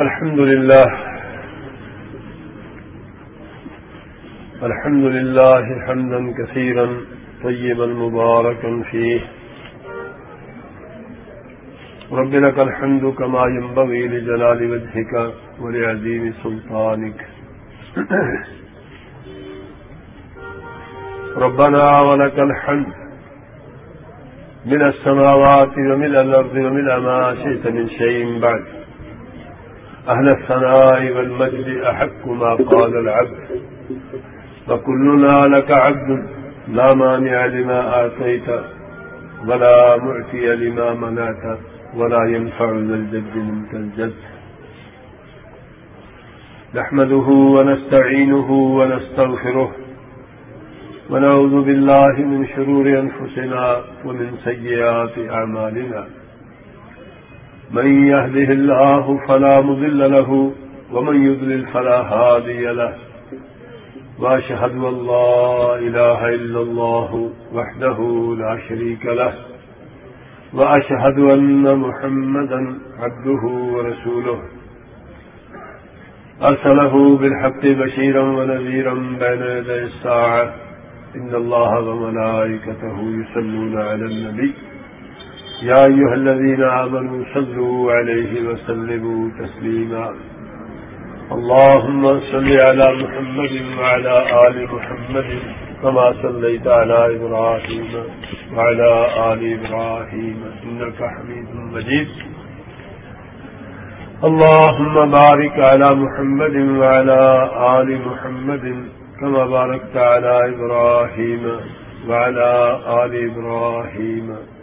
الحمد لله الحمد لله حمدا كثيرا طيبا مباركا فيه. رب لك الحمد كما ينبغي لجلال وجهك ولعظيم سلطانك. ربنا ولك الحمد من السماوات ومن الأرض ومن ما شئت من شيء بعد. أهل الثناء والمجد أحق ما قال العبد. وكلنا لك عبد، لا مانع لما آتيت، ولا معتي لما منعت، ولا ينفع ذا الجد منك الجد. نحمده ونستعينه ونستغفره، ونعوذ بالله من شرور أنفسنا ومن سيئات أعمالنا. من يهده الله فلا مضل له ومن يضلل فلا هادي له وأشهد أن لا إله إلا الله وحده لا شريك له وأشهد أن محمدا عبده ورسوله أرسله بالحق بشيرا ونذيرا بين يدي الساعة إن الله وملائكته يسلون على النبي يا أيها الذين آمنوا صلوا عليه وسلموا تسليما. اللهم صل على محمد وعلى آل محمد كما صليت على إبراهيم وعلى آل إبراهيم. إنك حميد مجيد. اللهم بارك على محمد وعلى آل محمد كما باركت على إبراهيم وعلى آل إبراهيم.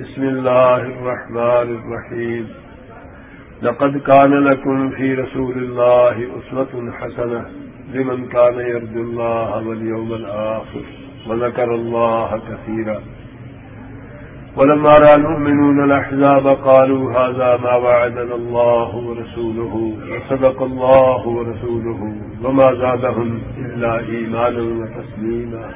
بسم الله الرحمن الرحيم لقد كان لكم في رسول الله أسوة حسنة لمن كان يرجو الله واليوم الآخر وذكر الله كثيرا ولما رأى المؤمنون الأحزاب قالوا هذا ما وعدنا الله ورسوله وصدق الله ورسوله وما زادهم إلا إيمانا وتسليما.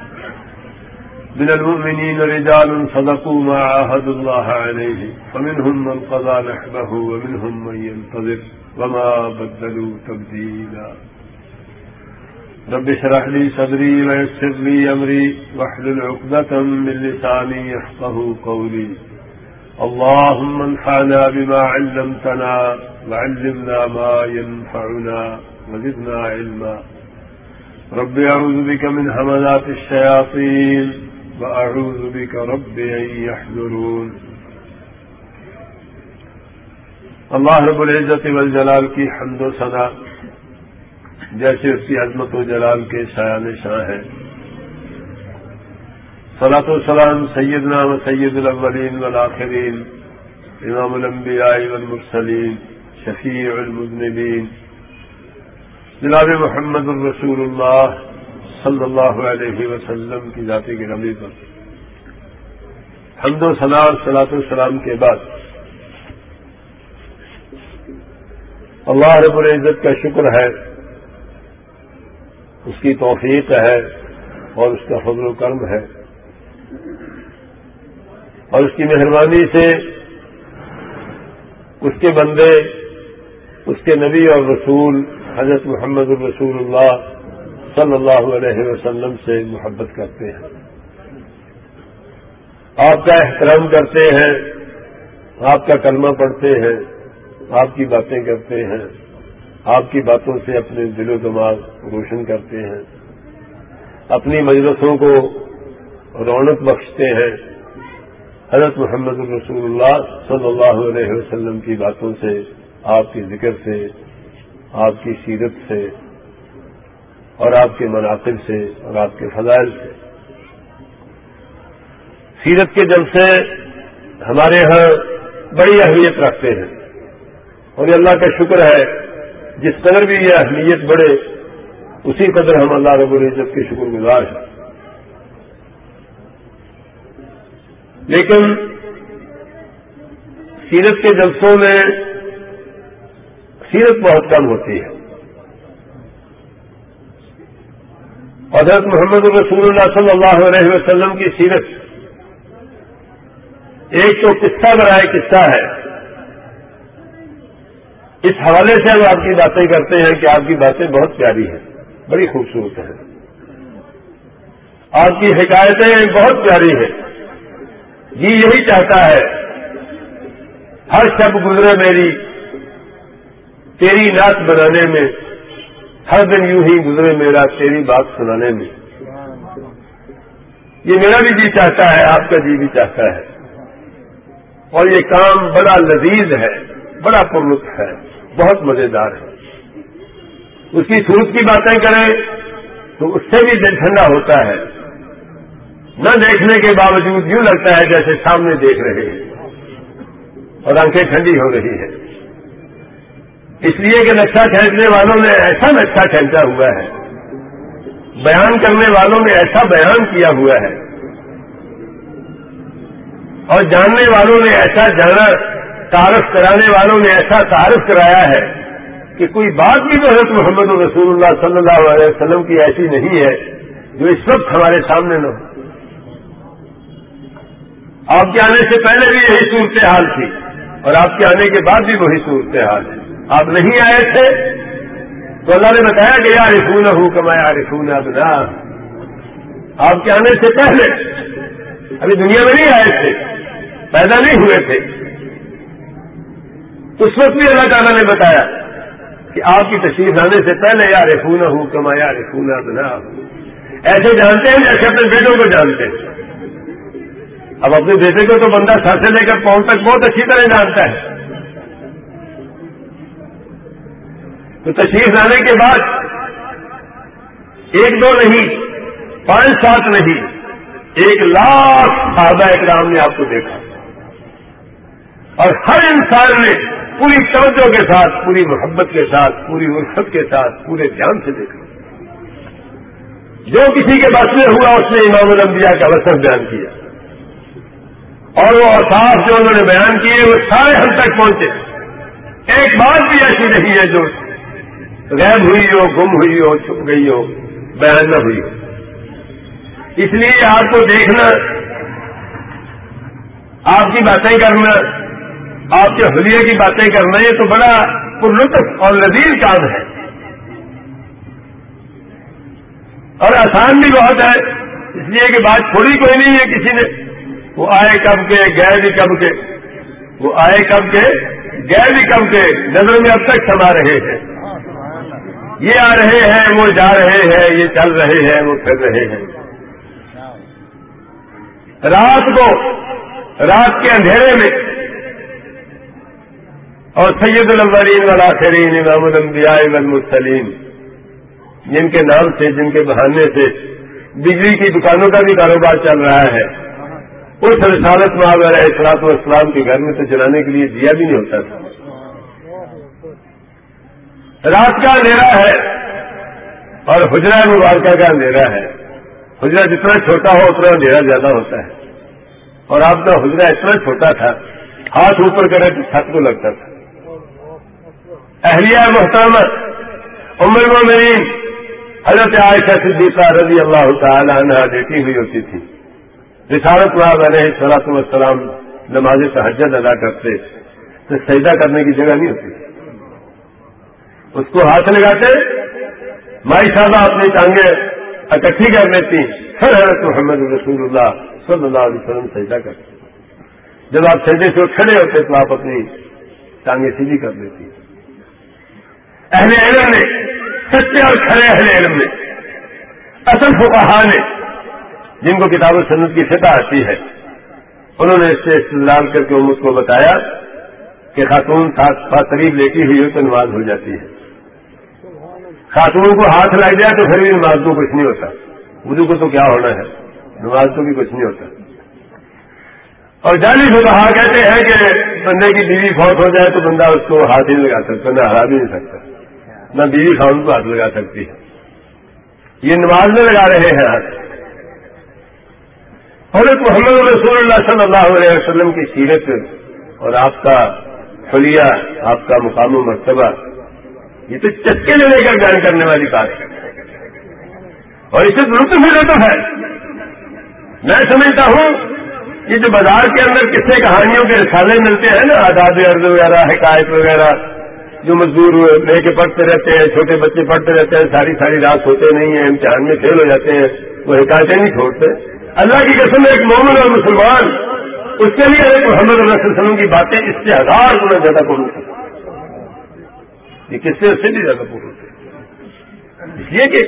من المؤمنين رجال صدقوا ما عاهدوا الله عليه، فمنهم من قضى نحبه ومنهم من ينتظر وما بدلوا تبديلا. رب اشرح لي صدري ويسر لي أمري، واحلل عقدة من لساني يفقه قولي. اللهم انفعنا بما علمتنا وعلمنا ما ينفعنا وزدنا علما. رب أعوذ بك من همذات الشياطين وأعوذ بك رب أن يحذرون اللہ رب العزت والجلال کی حمد و ثنا جیسے اس کی عظمت و جلال کے شایان شاہ ہے۔ صلاۃ السلام سیدنا و سید الاولین والآخرین، امام الانبیاء والمرسلین، شفیع المذنبین۔ جناب محمد الرسول اللہ صلی اللہ علیہ وسلم کی ذاتی کی نبی پر۔ حمد و سلام صلاۃ السلام کے بعد۔ اللہ رب العزت کا شکر ہے۔ اس کی توفیق ہے اور اس کا فضل و کرم ہے۔ اور اس کی مہربانی سے اس کے بندے، اس کے نبی اور رسول، حضرت محمد الرسول اللہ صلی اللہ علیہ وسلم سے محبت کرتے ہیں۔ آپ کا احترام کرتے ہیں، آپ کا کلمہ پڑھتے ہیں، آپ کی باتیں کرتے ہیں، آپ کی باتوں سے اپنے دل و دماغ روشن کرتے ہیں۔ اپنی مجلسوں کو رونق بخشتے ہیں۔ حضرت محمد الرسول اللہ صلی اللہ علیہ وسلم کی باتوں سے، آپ کے ذکر سے، آپ کی سیرت سے اور آپ کے مناقب سے اور آپ کے فضائل سے۔ سیرت کے جلسے ہمارے ہاں بڑی اہمیت رکھتے ہیں۔ اور یہ اللہ کا شکر ہے، جس قدر بھی یہ اہمیت بڑھے، اسی قدر ہم اللہ رب العزت کے شکر گزار ہیں۔ لیکن سیرت کے جلسوں میں سیرت بہت کم ہوتی ہے۔ حضرت محمد رسول اللہ صلی اللہ علیہ وسلم کی سیرت ایک تو قصہ برائے قصہ ہے۔ اس حوالے سے ہم آپ کی باتیں کرتے ہیں کہ آپ کی باتیں بہت پیاری ہیں، بڑی خوبصورت ہیں۔ آپ کی حکایتیں بہت پیاری ہیں۔ جی یہی چاہتا ہے، ہر شب گزرے میری تیری نعت بنانے میں ہر دن یوں ہی گزرے میرا تیری بات سنانے میں۔ یہ میرا بھی جی چاہتا ہے، آپ کا جی بھی چاہتا ہے۔ اور یہ کام بڑا لذیذ ہے، بڑا پرلط ہے، بہت مزیدار ہے۔ اس کی سروت کی باتیں کریں تو اس سے بھی دل ٹھنڈا ہوتا ہے۔ نہ دیکھنے کے باوجود یوں لگتا ہے جیسے سامنے دیکھ رہے ہیں۔ اور آنکھیں ٹھنڈی ہو رہی ہیں۔ اس لیے کہ نقشہ کھینچنے والوں نے ایسا نقشہ کھینچا ہوا ہے، بیان کرنے والوں نے ایسا بیان کیا ہوا ہے۔ اور جاننے والوں نے ایسا جانا، تعارف کرانے والوں نے ایسا تعارف کرایا ہے کہ کوئی بات بھی حضرت محمد رسول اللہ صلی اللہ علیہ وسلم کی ایسی نہیں ہے جو اس وقت ہمارے سامنے نہ ہو۔ آپ کے آنے سے پہلے بھی یہی صورتحال تھی اور آپ کے آنے کے بعد بھی وہی صورتحال ہے۔ آپ نہیں آئے تھے تو اللہ نے بتایا کہ یار رفون ہوں کما یار رفون ابنا۔ آپ کے آنے سے پہلے، ابھی دنیا میں نہیں آئے تھے، پیدا نہیں ہوئے تھے۔ اس وقت بھی اللہ تعالیٰ نے بتایا کہ آپ کی تشریف آنے سے پہلے یا رفون ہوں کما یا رفون ایسے جانتے ہیں جیسے اپنے بیٹوں کو جانتے ہیں۔ اب اپنے بیٹے کو تو بندہ سر سے لے کر پہنچ تک بہت اچھی طرح جانتا ہے۔ تو تشریف لانے کے بعد ایک دو نہیں، پانچ سات نہیں، ایک لاکھ صحابہ اکرام نے آپ کو دیکھا۔ اور ہر انسان نے پوری توجہ کے ساتھ، پوری محبت کے ساتھ، پوری الفت کے ساتھ، پورے دھیان سے دیکھا۔ جو کسی کے بس میں ہوا، اس نے امام الانبیاء کا وسط بیان کیا۔ اور وہ احساس جو انہوں نے بیان کیے، وہ سارے ہم تک پہنچے۔ ایک بات بھی ایسی نہیں ہے جو غائب ہوئی ہو، گم ہوئی ہو، چھپ گئی ہو بیان نہ ہوئی ہو۔ اس لیے آپ کو دیکھنا، آپ کی باتیں کرنا، آپ کے حلیے کی باتیں کرنا، یہ تو بڑا پرلطف اور لذیذ کام ہے۔ اور آسان بھی بہت ہے، اس لیے کہ بات چھوڑی کوئی نہیں ہے کسی نے۔ وہ آئے کب کے، گئے بھی کب کے۔ وہ آئے کب کے، گئے بھی کب کے، نظر میں اب تک سما رہے ہیں۔ یہ آ رہے ہیں، وہ جا رہے ہیں، یہ چل رہے ہیں، وہ پھر رہے ہیں۔ رات کو، رات کے اندھیرے میں، اور سید الاولین والآخرین، امام الانبیاء والمرسلین، جن کے نام سے، جن کے بہانے سے بجلی کی دکانوں کا بھی کاروبار چل رہا ہے۔ اس رسالت محاور اصلاط و اسلام کے گھر میں تو جلانے کے لیے دیا بھی نہیں ہوتا تھا۔ رات کا اندھیرا ہے اور حجرہ مبارکہ کا اندھیرا ہے۔ حجرہ جتنا چھوٹا ہو اتنا اندھیرا زیادہ ہوتا ہے۔ اور آپ کا حجرہ اتنا چھوٹا تھا، ہاتھ اوپر کرے تو چھت کو لگتا تھا۔ اہلیہ محترمہ عمر المومنین، حضرت عائشہ صدیقہ رضی اللہ تعالی عنہ لیٹی ہوئی ہوتی تھی۔ رسالت صاحب علیہ صلاحت والسلام نماز تحجد ادا کرتے، تو سجدہ کرنے کی جگہ نہیں ہوتی۔ اس کو ہاتھ لگاتے مائی صاحبہ اپنی ٹانگیں اکٹھی کر لیتی۔ پھر حضرت محمد رسول اللہ صلی اللہ علیہ وسلم سجدہ کرتے۔ جب آپ سجدے سے کھڑے ہوتے تو آپ اپنی ٹانگیں سیدھی کر دیتی۔ اہل علم نے، سچے اور کھڑے اہل علم نے، اصل فقہا نے، جن کو کتاب و سنت کی سطح آتی ہے، انہوں نے اس سے استعمال کر کے امت کو بتایا کہ خاتون قریب لیتی ہوئی ہو تو نماز ہو جاتی ہے۔ خاتون کو ہاتھ لگ جائے تو پھر بھی نماز کو کچھ نہیں ہوتا۔ وضو کو تو کیا ہونا ہے؟ نماز کو بھی کچھ نہیں ہوتا۔ اور جالی سے کہا کہتے ہیں کہ بندے کی بیوی فوت ہو جائے تو بندہ اس کو ہاتھ ہی لگا سکتا نہ ہرا بھی نہیں سکتا۔ نہ بیوی خان کو ہاتھ لگا سکتی ہے۔ یہ نماز میں لگا رہے ہیں ہاتھ۔ حضرت محمد رسول اللہ صلی اللہ علیہ وسلم کی سیرت اور آپ کا فلیہ آپ کا مقام و مرتبہ یہ تو چکے لے کر بیان کرنے والی بات ہے۔ اور اسے درست بھی رہتا ہے۔ میں سمجھتا ہوں یہ جو بازار کے اندر قصے کہانیوں کے رسالے ملتے ہیں نا، آزاد ارد وغیرہ، حکایت وغیرہ، جو مزدور لے کے پڑھتے رہتے ہیں، چھوٹے بچے پڑھتے رہتے ہیں، ساری ساری رات ہوتے نہیں ہیں، امتحان میں فیل ہو جاتے ہیں، وہ حکایتیں نہیں چھوڑتے۔ اللہ کی قسم ایک مومن اور مسلمان، اس کے لیے ایک محمد اللہ علیہ وسلم کی باتیں اس سے ہزار گنا زیادہ پور یہ کس سے اس سے بھی زیادہ پور ہوتے؟ اس لیے کہ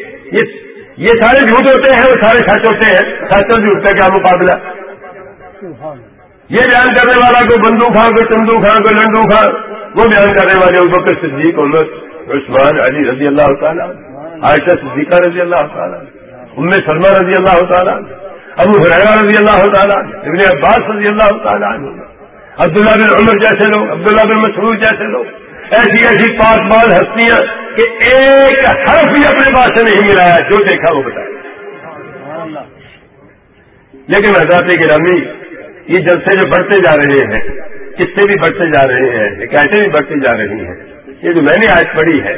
یہ سارے جھوٹ ہوتے ہیں، وہ سارے سچ ہوتے ہیں۔ سچ بھی اٹھتا کیا مقابلہ؟ یہ بیان کرنے والا کوئی بندو خاں کوئی چندو خاں کوئی لنڈو خاں وہ بیان کرنے والے بکر صدیق، عمر، عثمان، علی رضی اللہ تعالیٰ، عائشہ صدیقہ رضی اللہ تعالیٰ، ام سلمہ رضی اللہ تعالیٰ، ابو حریرہ رضی اللہ تعالیٰ، ابن عباس رضی اللہ تعالیٰ عبداللہ بن عمر جیسے لوگ، عبداللہ بن مسعود جیسے لوگ۔ ایسی ایسی پاس بال ہستیاں کہ ایک حرف بھی اپنے پاس سے نہیں ملایا جو دیکھا وہ بتایا لیکن حضرات گرامی یہ جلسے جو بڑھتے جا رہے ہیں کس سے بھی بڑھتے جا رہے ہیں حکایتیں بھی بڑھتی جا رہی ہیں، یہ جو میں نے آج پڑھی ہے،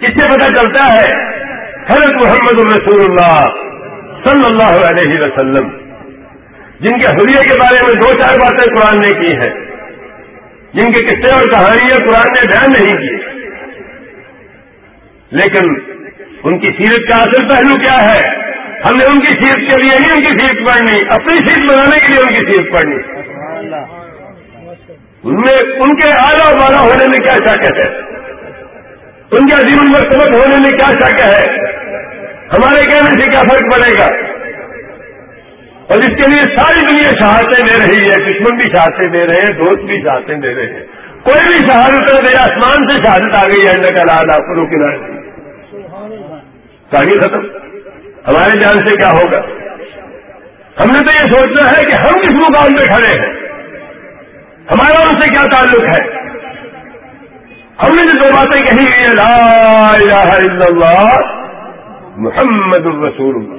اس سے پتہ چلتا ہے، حضرت محمد الرسول اللہ صلی اللہ علیہ وسلم، جن کے حلیے کے بارے میں دو چار باتیں قرآن نے کی ہیں۔ جن کے قصے اور کہانیاں قرآن نے بیان نہیں کی لیکن ان کی سیرت کا اصل پہلو کیا ہے؟ ہم نے ان کی سیٹ کے لیے نہیں ان کی سیٹ پڑھنی، اپنی سیٹ بنانے کے لیے ان کی سیٹ پڑھنی۔ ان میں ان کے آلہ والا ہونے میں کیا شک ہے؟ ان کے عظیم مرتبت ہونے میں کیا شک ہے؟ ہمارے کہنے سے کیا فرق پڑے گا؟ اور اس کے لیے ساری دنیا شہادتیں دے رہی ہے، دشمن بھی شہادتیں دے رہے ہیں، دوست بھی شہادتیں دے رہے ہیں۔ کوئی بھی شہادت دے آسمان سے شہادت آ گئی ہے کا لال آپ کو روکنا کہانی ختم۔ ہمارے جان سے کیا ہوگا؟ ہم نے تو یہ سوچنا ہے کہ ہم کس مقام پہ کھڑے ہیں؟ ہمارا ان سے کیا تعلق ہے؟ ہم نے جو دو باتیں کہی لا الہ الا اللہ، محمد الرسول اللہ۔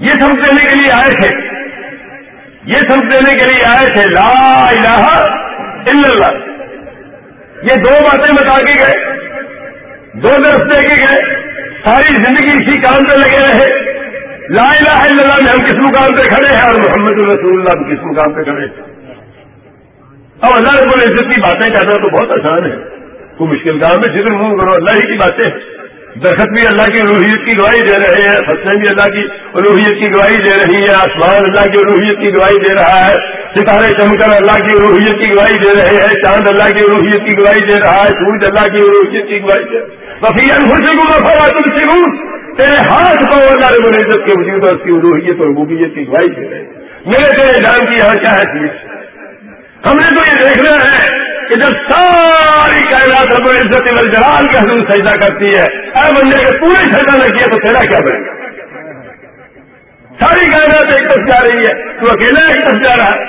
یہ سمجھ دینے کے لیے آئے تھے۔ یہ سمجھ دینے کے لیے آئے تھے۔ لا الہ الا اللہ۔ یہ دو باتیں بتا کے گئے۔ دو درس دے کے گئے۔ ساری زندگی اسی کام پہ لگے رہے۔ لا الہ الا اللہ میں ہم کس مقام پہ کھڑے ہیں اور محمد الرسول اللہ بھی کس مقام پہ کھڑے ہیں؟ اب اللہ رب العزت کی باتیں کہنا تو بہت آسان ہے۔ کوئی مشکل کام میں جتنے منہ کرو اللہ ہی کی باتیں۔ درخت بھی اللہ کی روحیت کی گواہی دے رہے ہیں، فصلیں بھی اللہ کی روحیت کی گواہی دے رہی ہے آسمان اللہ کی روحیت کی گواہی دے رہا ہے، ستارے چمکر اللہ کی روحیت کی گواہی دے رہے ہیں، چاند اللہ کی روحیت کی گواہی دے رہا ہے، سورج اللہ کی روحیت کی گواہی دے وفی تم سے تیرے ہاتھ کو اللہ رب العزت کے وجود اور اس کی روحیت اور ربوبیت کی گواہی دے رہے ہیں۔ میرے تیرے جان کی یہاں کیا ہے۔ ہم نے تو یہ دیکھنا ہے کہ جب ساری کائنات رب العزت جلال کے حضور سجدہ کرتی ہے۔ اے بندے کے پورے سجدہ نہ کیا تو تیرا کیا بنے گا؟ ساری کائنات ایک طرف جا رہی ہے، تو اکیلا ایک طرف جا رہا ہے۔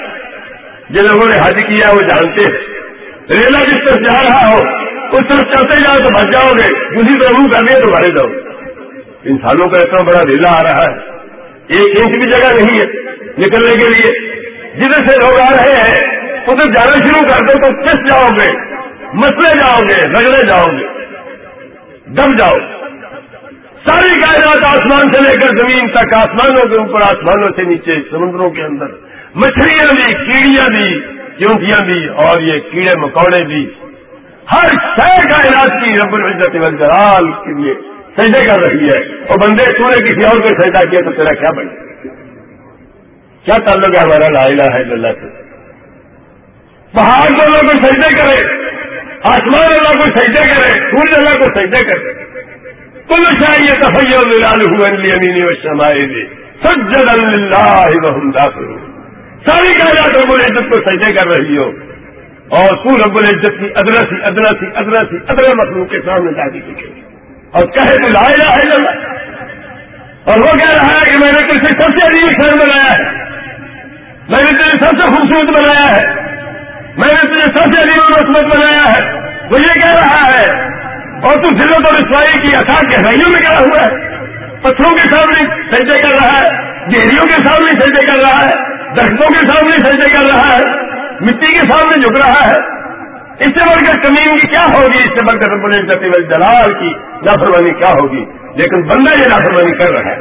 جن لوگوں نے حج کیا وہ جانتے ہیں۔ ریلا جس طرف جا رہا ہو، اس طرف چلتے جاؤ تو بچ جاؤ گے۔ دوسری طرف منہ کر لیے تو مارے جاؤ۔ انسانوں کا اتنا بڑا ریلا آ رہا ہے۔ ایک انچ بھی جگہ نہیں ہے نکلنے کے لیے۔ جدھر سے لوگ آ رہے ہیں، ادھر جانا شروع کر دو تو کس جاؤ گے؟ مسلے جاؤ گے، رگڑے جاؤ گے۔ دب جاؤ۔ ساری کائنات آسمان سے لے کر زمین تک، آسمانوں کے اوپر، آسمانوں سے نیچے، سمندروں کے اندر۔ مچھلیاں بھی، کیڑیاں بھی چونٹیاں بھی، اور یہ کیڑے مکوڑے بھی۔ ہر شہ کائنات کی رب العزت والجلال کے لیے سجدے کر رہی ہے۔ اور بندے، تو نے کسی اور کو سجدہ کیا تو تیرا کیا بنے؟ کیا تعلق ہے ہمارا؟ لا الہ الا اللہ سے۔ پہاڑ کو اللہ کو سجدے کرے آسمان اللہ کو سجدے کرے، سورج اللہ کو سجدے کرے۔ کل چاہیے تفیع لال ہوئی و شمائے سجد اللہ داخل ساری کائنات رب العزت کو سجدے کر رہی ہو۔ اور تو رب العزت کی ادرا سی ادرا سی ادرا سی ادرا مخلوق کے سامنے جاتی سیکھے اور کہے تو لائے رہا ہے اور وہ کہہ رہا ہے کہ میں نے تجھے سب سے عجیب شہر بنایا ہے۔ میں نے تجھے سب سے خوبصورت بنایا ہے۔ میں نے تجھے سب سے عجیب رسمت بنایا ہے۔ وہ یہ کہہ رہا ہے، اور تو ضلع اور رسوائی کی اثار گہرائیوں میں گیا ہوا ہے۔ پتھروں کے سامنے سجدے کر رہا ہے گیریوں کے سامنے سجدے کر رہا ہے، درختوں کے سامنے سجدے کر رہا ہے، مٹی کے سامنے جھک رہا ہے۔ اس سے بڑھ کر کمین کی کیا ہوگی؟ اس سے بڑھ کر رب جلال کی لاپرواہی کیا ہوگی؟ لیکن بندہ یہ لاپرواہی کر رہا ہے۔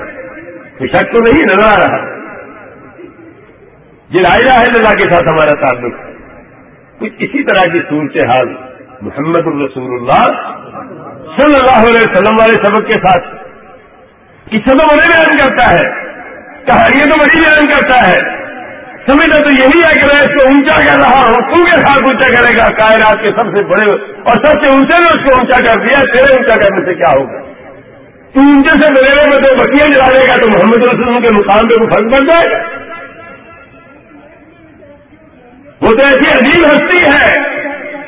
تو شک تو نہیں، نظر آ رہا یہ لائی ہے اللہ کے ساتھ ہمارا تعلق ہے۔ اسی طرح کی صورت حال محمد الرسول اللہ صلی اللہ علیہ وسلم والے سبق کے ساتھ کسی تو بڑے بیان کرتا ہے کہانی تو بڑی بیان کرتا ہے۔ سمجھتا تو یہی ہے کہ میں اس کو اونچا کر رہا ہوں تو کے ساتھ اونچا کرے گا کائرات کے سب سے بڑے اور سب سے اونچے نے اس کو اونچا کر دیا، تیرے اونچا کرنے سے کیا ہوگا؟ تو اونچے سے میرے میں تو بکیاں جلا لے گا تو محمد رسول کے مقام پہ وہ فرق بن جائے۔ گا وہ تو ایسی عظیم ہستی ہے،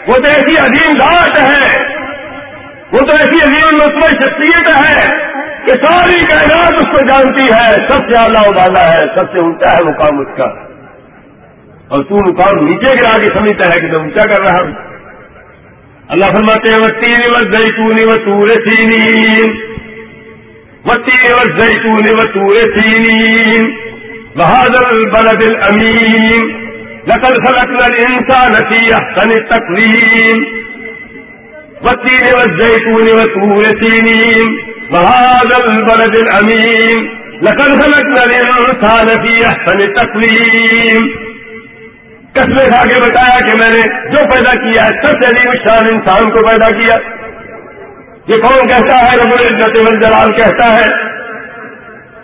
وہ تو ایسی عظیم ذات ہے، وہ تو ایسی عظیم مطلب شخصیت ہے کہ ساری کائنات اس کو جانتی ہے۔ سب سے اعلیٰ ابالا ہے، سب سے اونچا ہے مقام اس کا۔ اور تو مقام نیچے گرا کے سمجھتا ہے کہ میں اونچا کر رہا ہوں۔ اللہ فرماتے ہیں وہ تین و زیتون و تور سین و تین و زیتون و تور سین بہادر البلد الامین لقد خلقنا الانسان في احسن تقويم والتين والزيتون وطور سينين. وهذا البلد الأمين. لقد خلقنا الإنسان في أحسن تقويم کسمے کھا کے بتایا کہ میں نے جو پیدا کیا ہے، سب سے عظیم شان انسان کو پیدا کیا؟ یہ کون کہتا ہے؟ رب العزت والجلال کہتا ہے۔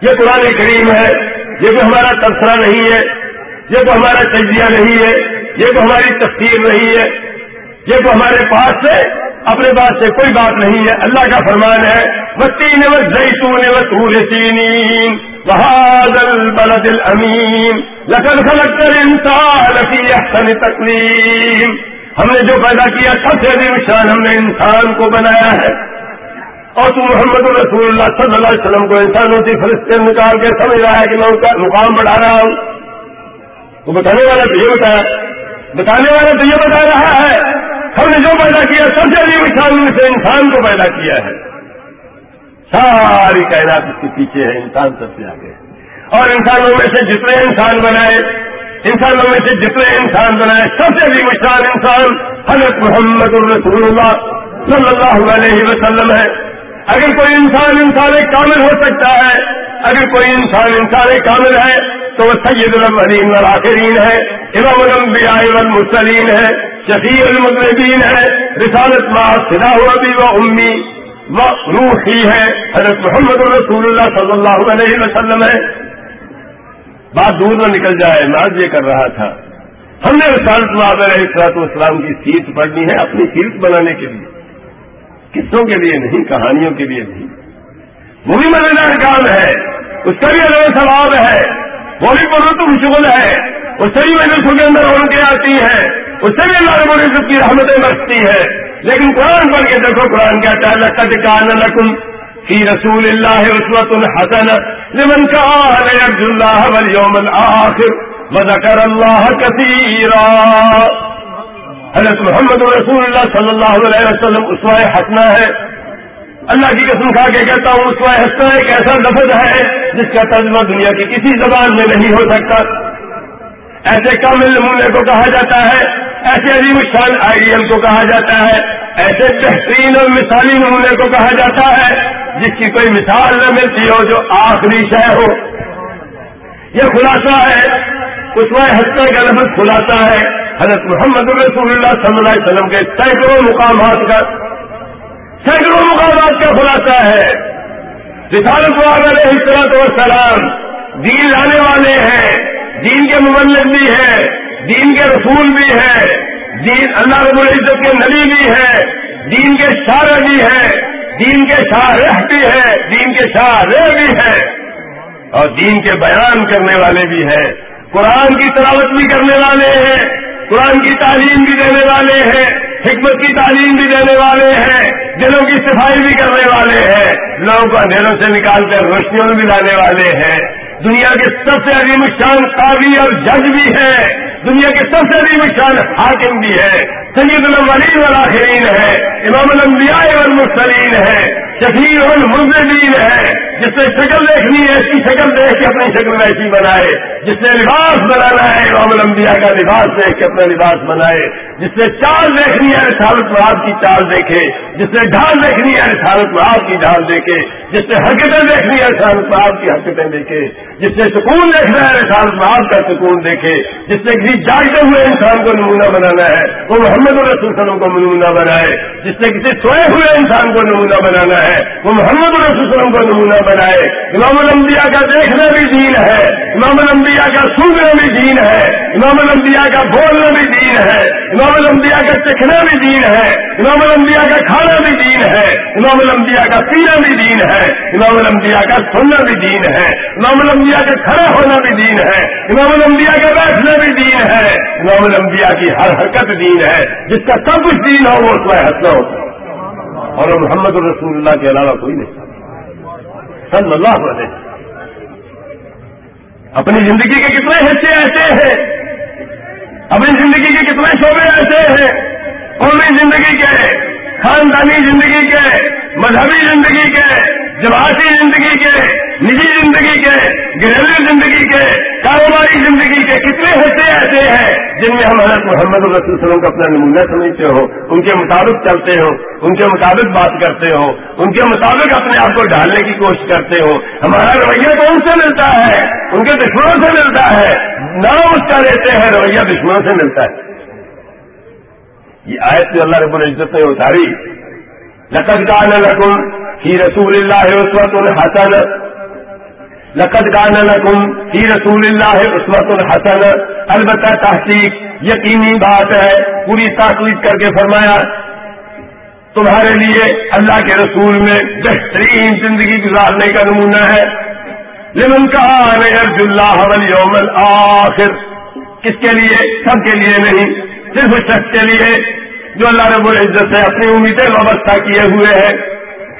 یہ قرآن کریم ہے۔ یہ کوئی ہمارا تبصرہ نہیں ہے یہ کوئی ہمارا تجزیہ نہیں ہے، یہ کوئی ہماری تفسیر نہیں ہے۔ یہ کوئی ہمارے پاس سے اپنے پاس سے کوئی بات نہیں ہے۔ اللہ کا فرمان ہے تین و زیتون و تور سینین بہادر بلد الامین لقد خلق انسان فی احسن تقلیم ہم نے جو پیدا کیا سب سے عظیم شان ہم نے انسان کو بنایا ہے۔ اور تو محمد رسول اللہ صلی اللہ علیہ وسلم کو انسانوں سے فرشتے نکال کے سمجھ رہا ہے کہ میں ان کا مقام بڑھا رہا ہوں۔ وہ بتانے والا تو یہ بتایا، بتانے والا تو یہ بتا رہا ہے، ہم نے جو پیدا کیا، سب سے عظیم انسان میں سے انسان کو پیدا کیا ہے۔ ساری کائنات اس کے پیچھے ہے، انسان سب سے آگے اور انسانوں میں سے جتنے انسان بنائے، انسانوں میں سے جتنے انسان بنائے، سب سے عظیم انسان انسان حضرت محمد الرسول اللہ صلی اللہ علیہ وسلم ہے۔ اگر کوئی انسان انسان کامل ہو سکتا ہے، اگر کوئی انسان انسان کامل ہے، تو وہ سید الرحیم الآخرین ہے، امام الانبیاء والمرسلین ہے، شفیع المدین ہے، رسالت ما سدا ہوا بھی وہ امی وہ روح ہی ہے، حضرت محمد رسول اللہ صلی اللہ علیہ وسلم ہے۔ بات دور نہ نکل جائے میں آج یہ کر رہا تھا۔ ہم نے رسالت ماد علیہ اسلام کی سیٹ پڑھنی ہے، اپنی سیٹ بنانے کے لیے۔ قصوں کے لیے نہیں، کہانیوں کے لیے نہیں۔ وہ بھی مزیدار کام ہے، اس کا بھی الگ ثواب ہے۔ وہ بھی بہت شغل ہے۔ اس سے بھی محنت کے اندر ہو کے آتی ہے اس سے بھی اللہ رب العزت کی رحمتیں برستی ہے لیکن قرآن پڑھ کے دیکھو، قرآن کیا چاہے لقد کان لکم فی رسول اللہ عصوت الحسن لمن کان یرجو اللہ والیوم الاخر وذکر اللہ کثیرا۔ حضرت محمد رسول اللہ صلی اللہ علیہ وسلم اسوائے حسنہ ہے۔ اللہ کی قسم کھا کے کہتا ہوں اسوائے حسنہ ایک ایسا لفظ ہے جس کا ترجمہ دنیا کی کسی زبان میں نہیں ہو سکتا۔ ایسے کامل نمونے کو کہا جاتا ہے، ایسے عظیم شان آئیڈیل کو کہا جاتا ہے، ایسے بہترین اور مثالی نمونے کو کہا جاتا ہے، جس کی کوئی مثال نہ ملتی ہو جو آخری شہ ہو۔ یہ خلاصہ ہے۔ اس میں کا لفظ خلاصہ ہے۔ حضرت محمد رسول اللہ صلی اللہ علیہ وسلم کے سینکڑوں مقامات کا سینکڑوں مقامات کا خلاصہ ہے۔ رسالت علیہ السلام دین لانے والے ہیں۔ دین کے مبلغ بھی ہے دین کے رسول بھی ہے دین اللہ رب العزت کے نبی بھی ہے دین کے شارع بھی ہے دین کے شارح بھی ہے دین کے شارع بھی ہے اور دین کے بیان کرنے والے بھی ہیں۔ قرآن کی تلاوت بھی کرنے والے ہیں۔ قرآن کی تعلیم بھی دینے والے ہیں، حکمت کی تعلیم بھی دینے والے ہیں، دلوں کی صفائی بھی کرنے والے ہیں۔ لوگوں کو اندھیروں سے نکال کر روشنیوں بھی لانے والے ہیں۔ دنیا کے سب سے عظیم شان قاضی اور جج بھی ہے دنیا کے سب سے عظیم شان حاکم بھی ہے سید الولین والآخرین ہے، امام الانبیاء والمرسلین ہے، شفیع المنزلین ہے، جس نے شکل دیکھنی ہے، اس کی شکل دیکھ کے اپنی شکل ویسی بنائے، جس نے لباس بنانا ہے، امام الانبیاء کا لباس دیکھ کے اپنا لباس بنائے، جس نے چال دیکھنی ہے، رسالت محاب کی چال دیکھے، جس نے ڈھال دیکھنی ہے، رسالت محاب کی ڈھال دیکھے، جس نے حرکتیں دیکھنی ہے، رسالت محاب کی حرکتیں دیکھے، جس نے سکون دیکھنا ہے، رسالت محاب کا سکون دیکھے، جس نے کسی جاگتے ہوئے انسان کو نمونہ بنانا ہے، وہ محمد الرسول کو نمونہ بنائے جس نے کسی سوئے ہوئے انسان کو نمونہ بنانا ہے وہ محمد الرسول کو نمونہ بنائے امام الانبیاء کا دیکھنا بھی دین ہے امام الانبیاء کا سننا بھی دین ہے امام الانبیاء کا بولنا بھی دین ہے امام الانبیاء کا چکھنا بھی دین ہے امام الانبیاء کا کھانا بھی دین ہے امام الانبیاء کا پینا بھی دین ہے امام الانبیاء کا سننا بھی دین ہے امام الانبیاء کا کھڑا ہونا بھی دین ہے امام الانبیاء کا بیٹھنا بھی دین ہے امام الانبیاء کی ہر حرکت دین ہے جس کا سب کچھ دین ہو، وہ اس میں ہنسنا ہوتا اور محمد الرسول اللہ کے علاوہ کوئی نہیں۔ صلی اللہ علیہ اپنی زندگی کے کتنے حصے ایسے ہیں؟ اپنی زندگی کے کتنے شعبے ایسے ہیں؟ قومی زندگی کے، خاندانی زندگی کے، مذہبی زندگی کے جماعتی زندگی کے، نجی زندگی کے، گھریلو زندگی کے، کاروباری زندگی کے کتنے حصے ایسے ہیں جن میں ہم حضرت محمد الرسول وسلم کا اپنا نمونہ سمجھتے ہو، ان کے مطابق چلتے ہو، ان کے مطابق بات کرتے ہو، ان کے مطابق اپنے آپ کو ڈالنے کی کوشش کرتے ہو۔ ہمارا رویہ تو ان سے ملتا ہے؟ ان کے دشمنوں سے ملتا ہے۔ نام اس کا لیتے ہیں، رویہ دشمنوں سے ملتا ہے۔ یہ آیت جو اللہ رب العزت نے اتاری۔ لقد کان لکم فی رسول اللہ عصوت الحسن. لقد کان لکم فی رسول اللہ عصمت الحسن. البتہ تحقیق یقینی بات ہے، پوری تاکید کر کے فرمایا، تمہارے لیے اللہ کے رسول میں بہترین زندگی گزارنے کا نمونہ ہے۔ لمن کہا ارج اللہ یوم آخر کس کے لیے؟ سب کے لیے نہیں، صرف شخص کے لیے، جو اللہ رب العزت سے اپنی امیدیں وابستہ کیے ہوئے ہیں۔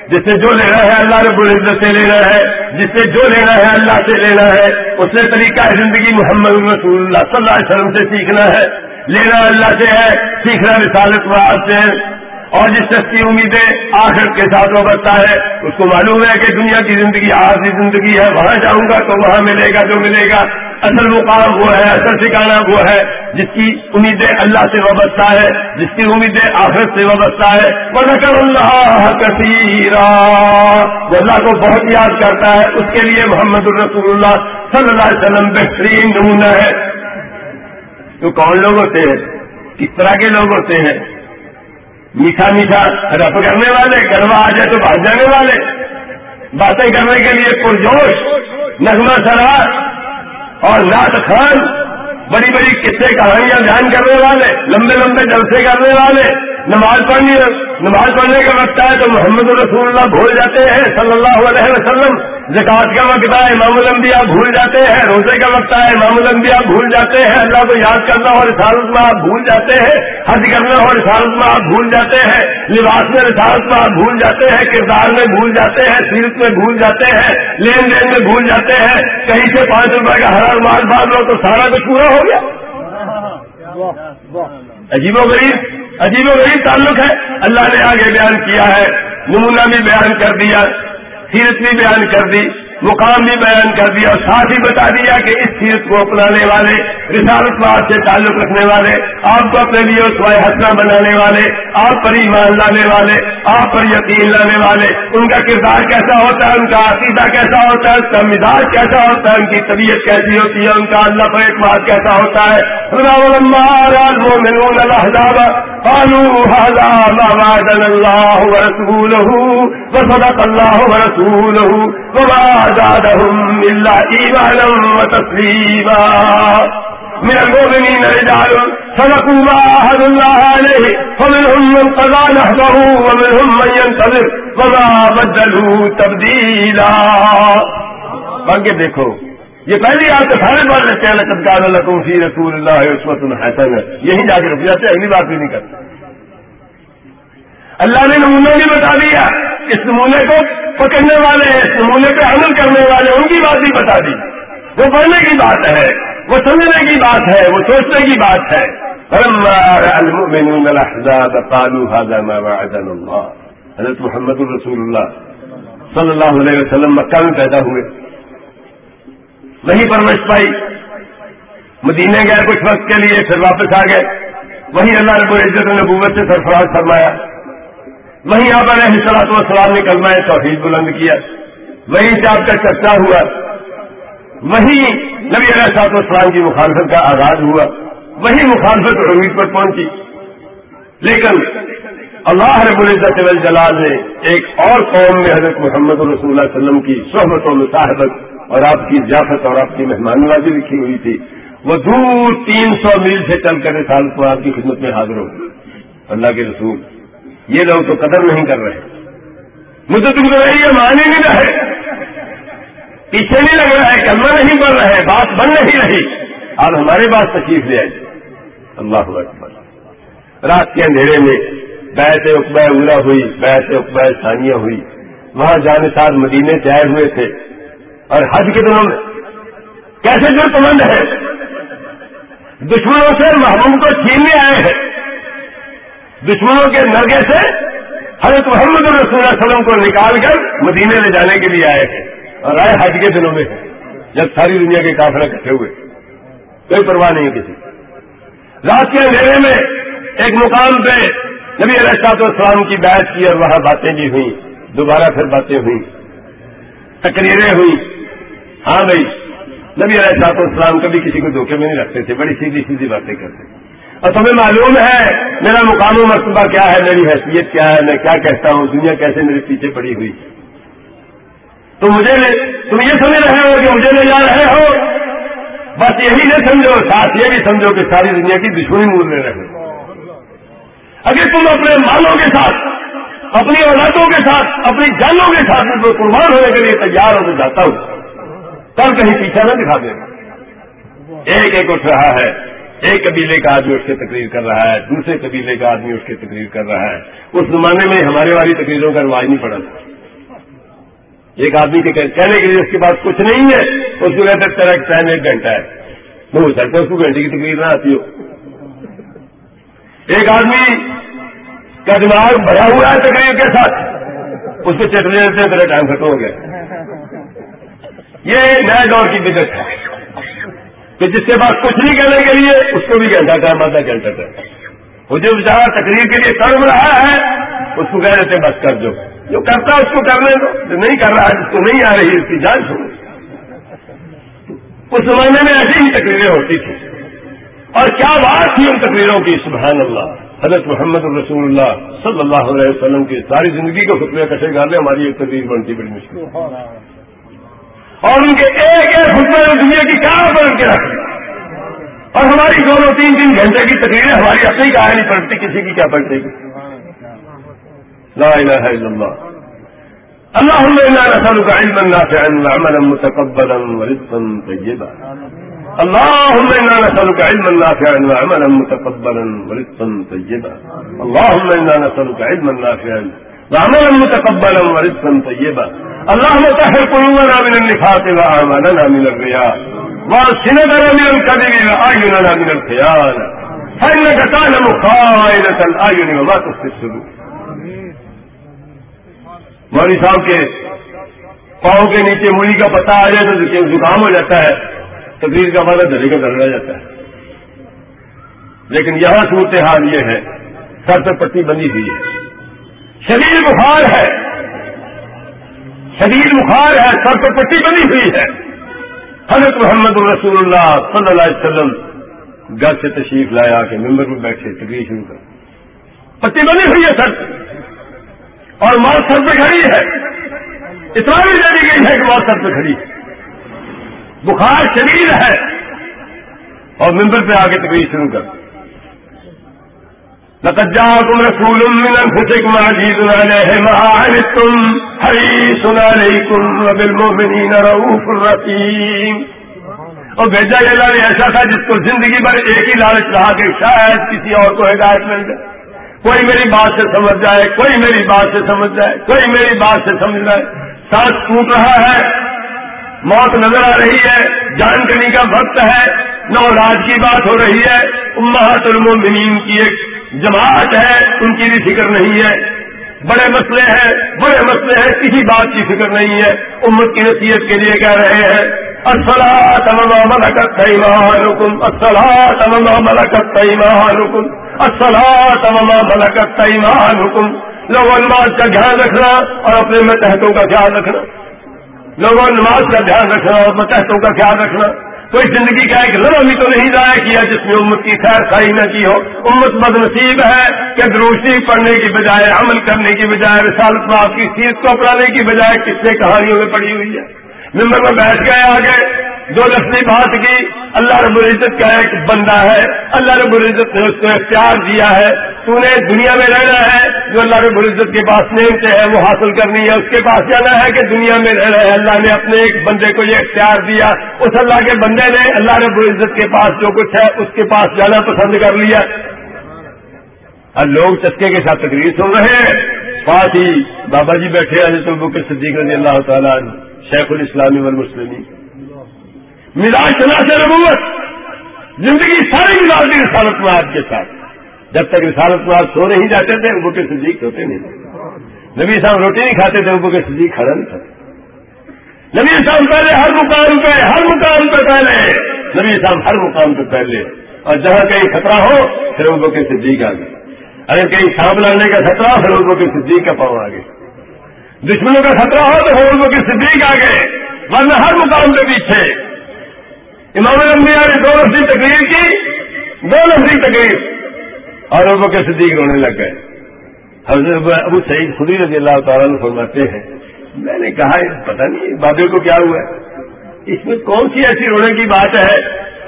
جس سے جو لینا ہے اللہ رب العزت سے لینا ہے جس سے جو لینا ہے اللہ سے لینا ہے، اس سے طریقہ زندگی محمد رسول اللہ صلی اللہ علیہ وسلم سے سیکھنا ہے۔ لینا اللہ سے ہے، سیکھنا رسالت مراد سے۔ ہے اور جس شخص کی امیدیں آخر کے ساتھ وابستہ ہے، اس کو معلوم ہے کہ دنیا کی زندگی آخری زندگی ہے، وہاں جاؤں گا تو وہاں ملے گا جو ملے گا۔ اصل مقام وہ ہے، اصل ٹھکانا وہ ہے، جس کی امیدیں اللہ سے وابستہ ہے، جس کی امیدیں آخرت سے وابستہ ہے۔ وہ نقل اللہ کثیرا وہ اللہ کو بہت یاد کرتا ہے۔ اس کے لیے محمد الرسول اللہ صلی اللہ علیہ وسلم بہترین نمونہ ہے۔ تو کون لوگ ہوتے ہیں؟ کس طرح کے لوگ ہوتے ہیں؟ میٹھا میٹھا رف کرنے والے گروا آ جائے تو بھاگ جانے والے۔ باتیں کرنے کے لیے پرجوش، نغمہ سرار اور نعت خان بڑی بڑی قصے کہانیاں بیان کرنے والے، لمبے لمبے جلسے کرنے والے نماز پڑھنی نماز پڑھنے کا وقت ہے تو محمد رسول اللہ بھول جاتے ہیں صلی اللہ علیہ وسلم زکات کا وقت ہے امام الانبیاء بھول جاتے ہیں روزے کا وقت ہے امام الانبیاء بھول جاتے ہیں اللہ کو یاد کرنا اور رسالت میں آپ بھول جاتے ہیں حج کرنا اور رسالت میں آپ بھول جاتے ہیں لباس میں رسالت میں آپ بھول جاتے ہیں کردار میں بھول جاتے ہیں سیرت میں بھول جاتے ہیں لین دین میں بھول جاتے ہیں کہیں سے پانچ روپئے کا ہر مال باندھ لو تو سارا کچھ پورا ہو گیا۔ عجیب و غریب۔ عجیب و غریب تعلق ہے۔ اللہ نے آگے بیان کیا ہے، نمونہ بھی بیان کر دیا، سیرت بھی بیان کر دی۔ مقام بھی بیان کر دیا اور ساتھ ہی بتا دیا کہ اس سیرت کو اپنانے والے رسالت بات سے تعلق رکھنے والے، آپ کو اپنے لیے سوائے حسنا بنانے والے، آپ پر ایمان لانے والے، آپ پر یقین لانے والے۔ ان کا کردار کیسا ہوتا ہے، ان کا عقیدہ کیسا ہوتا ہے، ان کا مزاج کیسا ہوتا ہے، ان کی طبیعت کیسی ہوتی ہے، ان کا اللہ پر اعتماد کیسا ہوتا ہے۔ قالوا هذا ما وعدنا الله ورسوله، وصدق الله ورسوله، وما زادهم إلا إيمانا وتسليما من المؤمنين رجال صدقوا ما أهد الله عليه فمنهم من قضى نحبه ومنهم من ينتظر وما بدلوا تبديلا بانگے دیکھو، یہ پہلی آپ سارے بات لیتے ہیں، لقد کان لکم فی رسول اللہ عصمت الحسن یہی جا کے رک جاتے اگلی بات بھی نہیں کرتے۔ اللہ نے نمونہ بھی بتا دیا، اس نمونے کو پکڑنے والے اس نمونے پہ عمل کرنے والے، ان کی بات بھی بتا دی۔ وہ پڑھنے کی بات ہے، وہ سمجھنے کی بات ہے، وہ سوچنے کی بات ہے۔ حضرت محمد الرسول اللہ صلی اللہ علیہ وسلم مکہ میں پیدا ہوئے۔ وہیں پرورش پائی۔ مدینے گئے کچھ وقت کے لیے، پھر واپس آ گئے۔ وہیں اللہ رب العزت نبوت سے سرفراز فرمایا۔ وہیں آپ علیہ السلاط والسلام نے کلمہ توحید بلند کیا وہیں سے آپ کا چرچا ہوا وہیں نبی علیہ صاحب السلام کی مخالفت کا آغاز ہوا، وہی مخالفت امید پر پہنچی۔ لیکن اللہ رب العزت جلال نے ایک اور قوم میں حضرت محمد رسول اللہ علیہ وسلم کی صحبت و مصاحبت اور آپ کی ضیافت اور آپ کی مہمان نوازی لکھی ہوئی تھی۔ وہ دور تین سو میل سے چل کر سال کو آپ کی خدمت میں حاضر ہو اللہ کے رسول یہ لوگ تو قدر نہیں کر رہے۔ مجھے تم کو یہ مان ہی نہیں رہے۔ پیچھے نہیں لگ رہا ہے، کلمہ نہیں بڑھ رہا ہے، بات بن نہیں رہی۔ آپ ہمارے پاس تشریف لے آئیے۔ اللہ رات کے اندھیرے میں بیت اقبا اولا ہوئی، بیت اقبا ثانیہ ہوئی۔ وہاں جانے ساتھ مدینے سے آئے ہوئے تھے۔ اور حج کے دنوں میں کیسے ضرورت مند ہے؟ دشمنوں سے محبوب کو چھیننے آئے ہیں۔ دشمنوں کے نرگے سے حضرت محمد رسول اللہ علیہ وسلم کو نکال کر مدینے لے جانے کے لیے آئے ہیں اور آئے حج کے دنوں میں جب ساری دنیا کے کافر اکٹھے ہوئے۔ کوئی پرواہ نہیں کسی رات کے اندھیرے میں ایک مقام پہ نبی علیہ السلام کی بیعت کی اور وہاں باتیں بھی ہوئی دوبارہ پھر باتیں ہوئی تقریریں ہوئی ہاں بھائی، نبی علیہ صاحب السلام کبھی کسی کو دھوکے میں نہیں رکھتے تھے، بڑی سیدھی سیدھی باتیں کرتے اور تمہیں معلوم ہے میرا مقام و مرتبہ کیا ہے، میری حیثیت کیا ہے، میں کیا کہتا ہوں، دنیا کیسے میرے پیچھے پڑی ہوئی تو مجھے تم یہ سمجھ رہے ہو کہ مجھے لے جا رہے ہو؟ بس یہی نہیں سمجھو، ساتھ یہ بھی سمجھو کہ ساری دنیا کی دشمنی مول لے رہے ہو اگر تم اپنے مالوں کے ساتھ، اپنی اولادوں کے ساتھ، اپنی جانوں کے ساتھ میں قربان ہونے کے لیے تیار ہو تو جاتا ہوں۔ تب کہیں پیچھا نہ دکھا دے۔ ایک ایک اٹھ رہا ہے۔ ایک قبیلے کا آدمی اس کے تقریر کر رہا ہے، دوسرے قبیلے کا آدمی اس کے تقریر کر رہا ہے۔ اس زمانے میں ہمارے والی تقریروں کا رواج نہیں پڑا تھا۔ ایک آدمی کے کہنے کے لیے اس کے پاس کچھ نہیں ہے، اس کو کہتے تیرا ٹائم ایک گھنٹہ ہے۔ وہ ہو سکتا ہے اس کو گھنٹے کی تقریر نہ آتی ہو۔ ایک آدمی کا دماغ بھرا ہوا ہے تقریر کے ساتھ۔ اس کو چٹنے دیتے میرا ٹائم ختم ہو گیا۔ یہ نئے دور کی بدت ہے۔ کہ جس کے پاس کچھ نہیں کرنے کے لیے، اس کو بھی گھنٹہ ٹائم آتا گھنٹہ ٹائم وہ جو بیچارہ تقریر کے لیے کرم رہا ہے، اس کو کہہ دیتے بس کر دو۔ جو کرتا ہے، اس کو کرنے دو۔ جو نہیں کر رہا ہے، جس کو نہیں آ رہی، اس کی جانچ ہو اس زمانے میں ایسی ہی تقریریں ہوتی تھیں۔ اور کیا بات تھی ان تقریروں کی؟ سبحان اللہ۔ حضرت محمد الرسول اللہ صلی اللہ علیہ وسلم کی ساری زندگی کو خطرے کٹے گا لیں ہماری ایک تقریر بنتی بڑی مشکل۔ اور ان کے ایک ایک خطبے دنیا کی کیا بن کے رکھ اور ہماری دونوں تین تین گھنٹے کی تقریریں ہماری اپنی کہانی پڑتی کسی کی کیا پڑتے گی لا الہ الا اللہ۔ اللهم انا نسالك علما نافعا وعملا متقبلا ورزقا طيبا اللهم انا نسالك علما نافعا وعملا متقبلا ورزقا طيبا اللهم انا نسالك علما نافعا وعملا متقبلا ورزقا طيبا. اللهم طهر قلوبنا من النفاق واعمالنا من الرياء. والسنتنا من الكذب واعيننا من الخيانه فانك تعلم خائنة الاعين وما تخفي الصدور. مولوی صاحب کے پاؤں کے نیچے مولی کا پتا آ جائے تو زکام ہو جاتا ہے تقریر کا مانا دھرے کا رہ جاتا ہے۔ لیکن یہاں صورتحال یہ ہے، سر پہ پٹی بنی ہوئی ہے۔ شدید بخار ہے۔ شدید بخار ہے، سر پہ پٹی بنی ہوئی ہے۔ حضرت محمد رسول اللہ صلی اللہ علیہ وسلم گھر سے تشریف لایا کہ ممبر میں بیٹھے، تقریر شروع کر۔ پٹی بنی ہوئی ہے سر۔ اور ماں سر پہ کھڑی ہے۔ اتنا بھی دے دی گئی ہے کہ ماں سر پہ کھڑی ہے۔ بخار شدید ہے۔ اور ممبر پہ آگے تقریر شروع کر۔ نتجا تم رسول انفسكم عزيز عليه ما عنتم. حريص عليكم وبالمؤمنين رؤوف رحيم. اور بھیجا یہ لال ایسا تھا جس کو زندگی بھر ایک ہی لالچ رہا کہ شاید کسی اور کو ہدایت مل جائے. کوئی میری بات سے سمجھ جائے، کوئی میری بات سے سمجھ جائے، کوئی میری بات سے سمجھ جائے. سانس ٹوٹ رہا ہے، موت نظر آ رہی ہے، جان کرنے کا وقت ہے، نوراج کی بات ہو رہی ہے. امہات المومنین کی ایک جماعت ہے، ان کی بھی فکر نہیں ہے۔ بڑے مسئلے ہیں، بڑے مسئلے ہیں، کسی بات کی فکر نہیں ہے۔ امت کی نصیحت کے لیے کہہ رہے ہیں اصلا تمام ملکت حکم اصلا تمام ملکت حکم اصلا تمام ملکت حکم لوگوں نماز کا دھیان رکھنا اور اپنے متحدوں کا خیال رکھنا۔ لوگوں نماز کا دھیان رکھنا اور متحدوں کا خیال رکھنا۔ کوئی زندگی کا ایک لڑا بھی تو نہیں ضائع کیا جس میں امت کی خیر خائی نہ کی ہو۔ امت بد نصیب ہے کہ دروشی پڑھنے کی بجائے، عمل کرنے کی بجائے، رسالت باپ کی سیت کو اپنانے کی بجائے، کس نے کہانیوں میں پڑی ہوئی ہے؟ ممبر میں بیٹھ گئے آگے۔ جو لفظی بات کی، اللہ رب العزت کا ایک بندہ ہے، اللہ رب العزت نے اس کو اختیار دیا ہے۔ تو نے دنیا میں رہنا ہے، جو اللہ رب العزت کے پاس نعمتیں ہیں وہ حاصل کرنی ہے۔ اس کے پاس جانا ہے کہ دنیا میں رہنا ہے۔ اللہ نے اپنے ایک بندے کو یہ اختیار دیا۔ اس اللہ کے بندے نے اللہ رب العزت کے پاس جو کچھ ہے، اس کے پاس جانا پسند کر لیا۔ اور لوگ چسکے کے ساتھ تقریر سن رہے ہیں۔ پاس ہی بابا جی بیٹھے حضرت البک صدیق رضی اللہ تعالیٰ شیخ الاسلامی والمسلمین۔ مزاج چلا سے نبوت، زندگی ساری مزاج کی رسالت مار کے ساتھ۔ جب تک رسالت مار سو نہیں جاتے تھے ان کے صدیق ہوتے نہیں نبی صاحب روٹی نہیں کھاتے تھے ان کے صدیق کھڑا نہیں تھا نبی صاحب پہلے ہر مقام پہ، ہر مقام پہ پہلے۔ نبی صاحب ہر مقام پہ پہلے۔ اور جہاں کہیں خطرہ ہو، پھر ان کے صدیق آ گئے اگر کہیں سانپ لڑنے کا خطرہ پھر ان کے صدیق کا پاؤں آ گئے دشمنوں کا خطرہ ہو، تو پھر ان کے صدیق آ گئے ورنہ ہر مقام کے پیچھے۔ امام الانبیاء نے دو لفظی تقریر کی، دو لفظی تقریر۔ اور ابو کے صدیق رونے لگ گئے۔ حضرت ابو سعید خدی رضی اللہ تعالیٰ نے فرماتے ہیں، میں نے کہا پتہ نہیں بابے کو کیا ہوا ہے؟ اس میں کون سی ایسی رونے کی بات ہے؟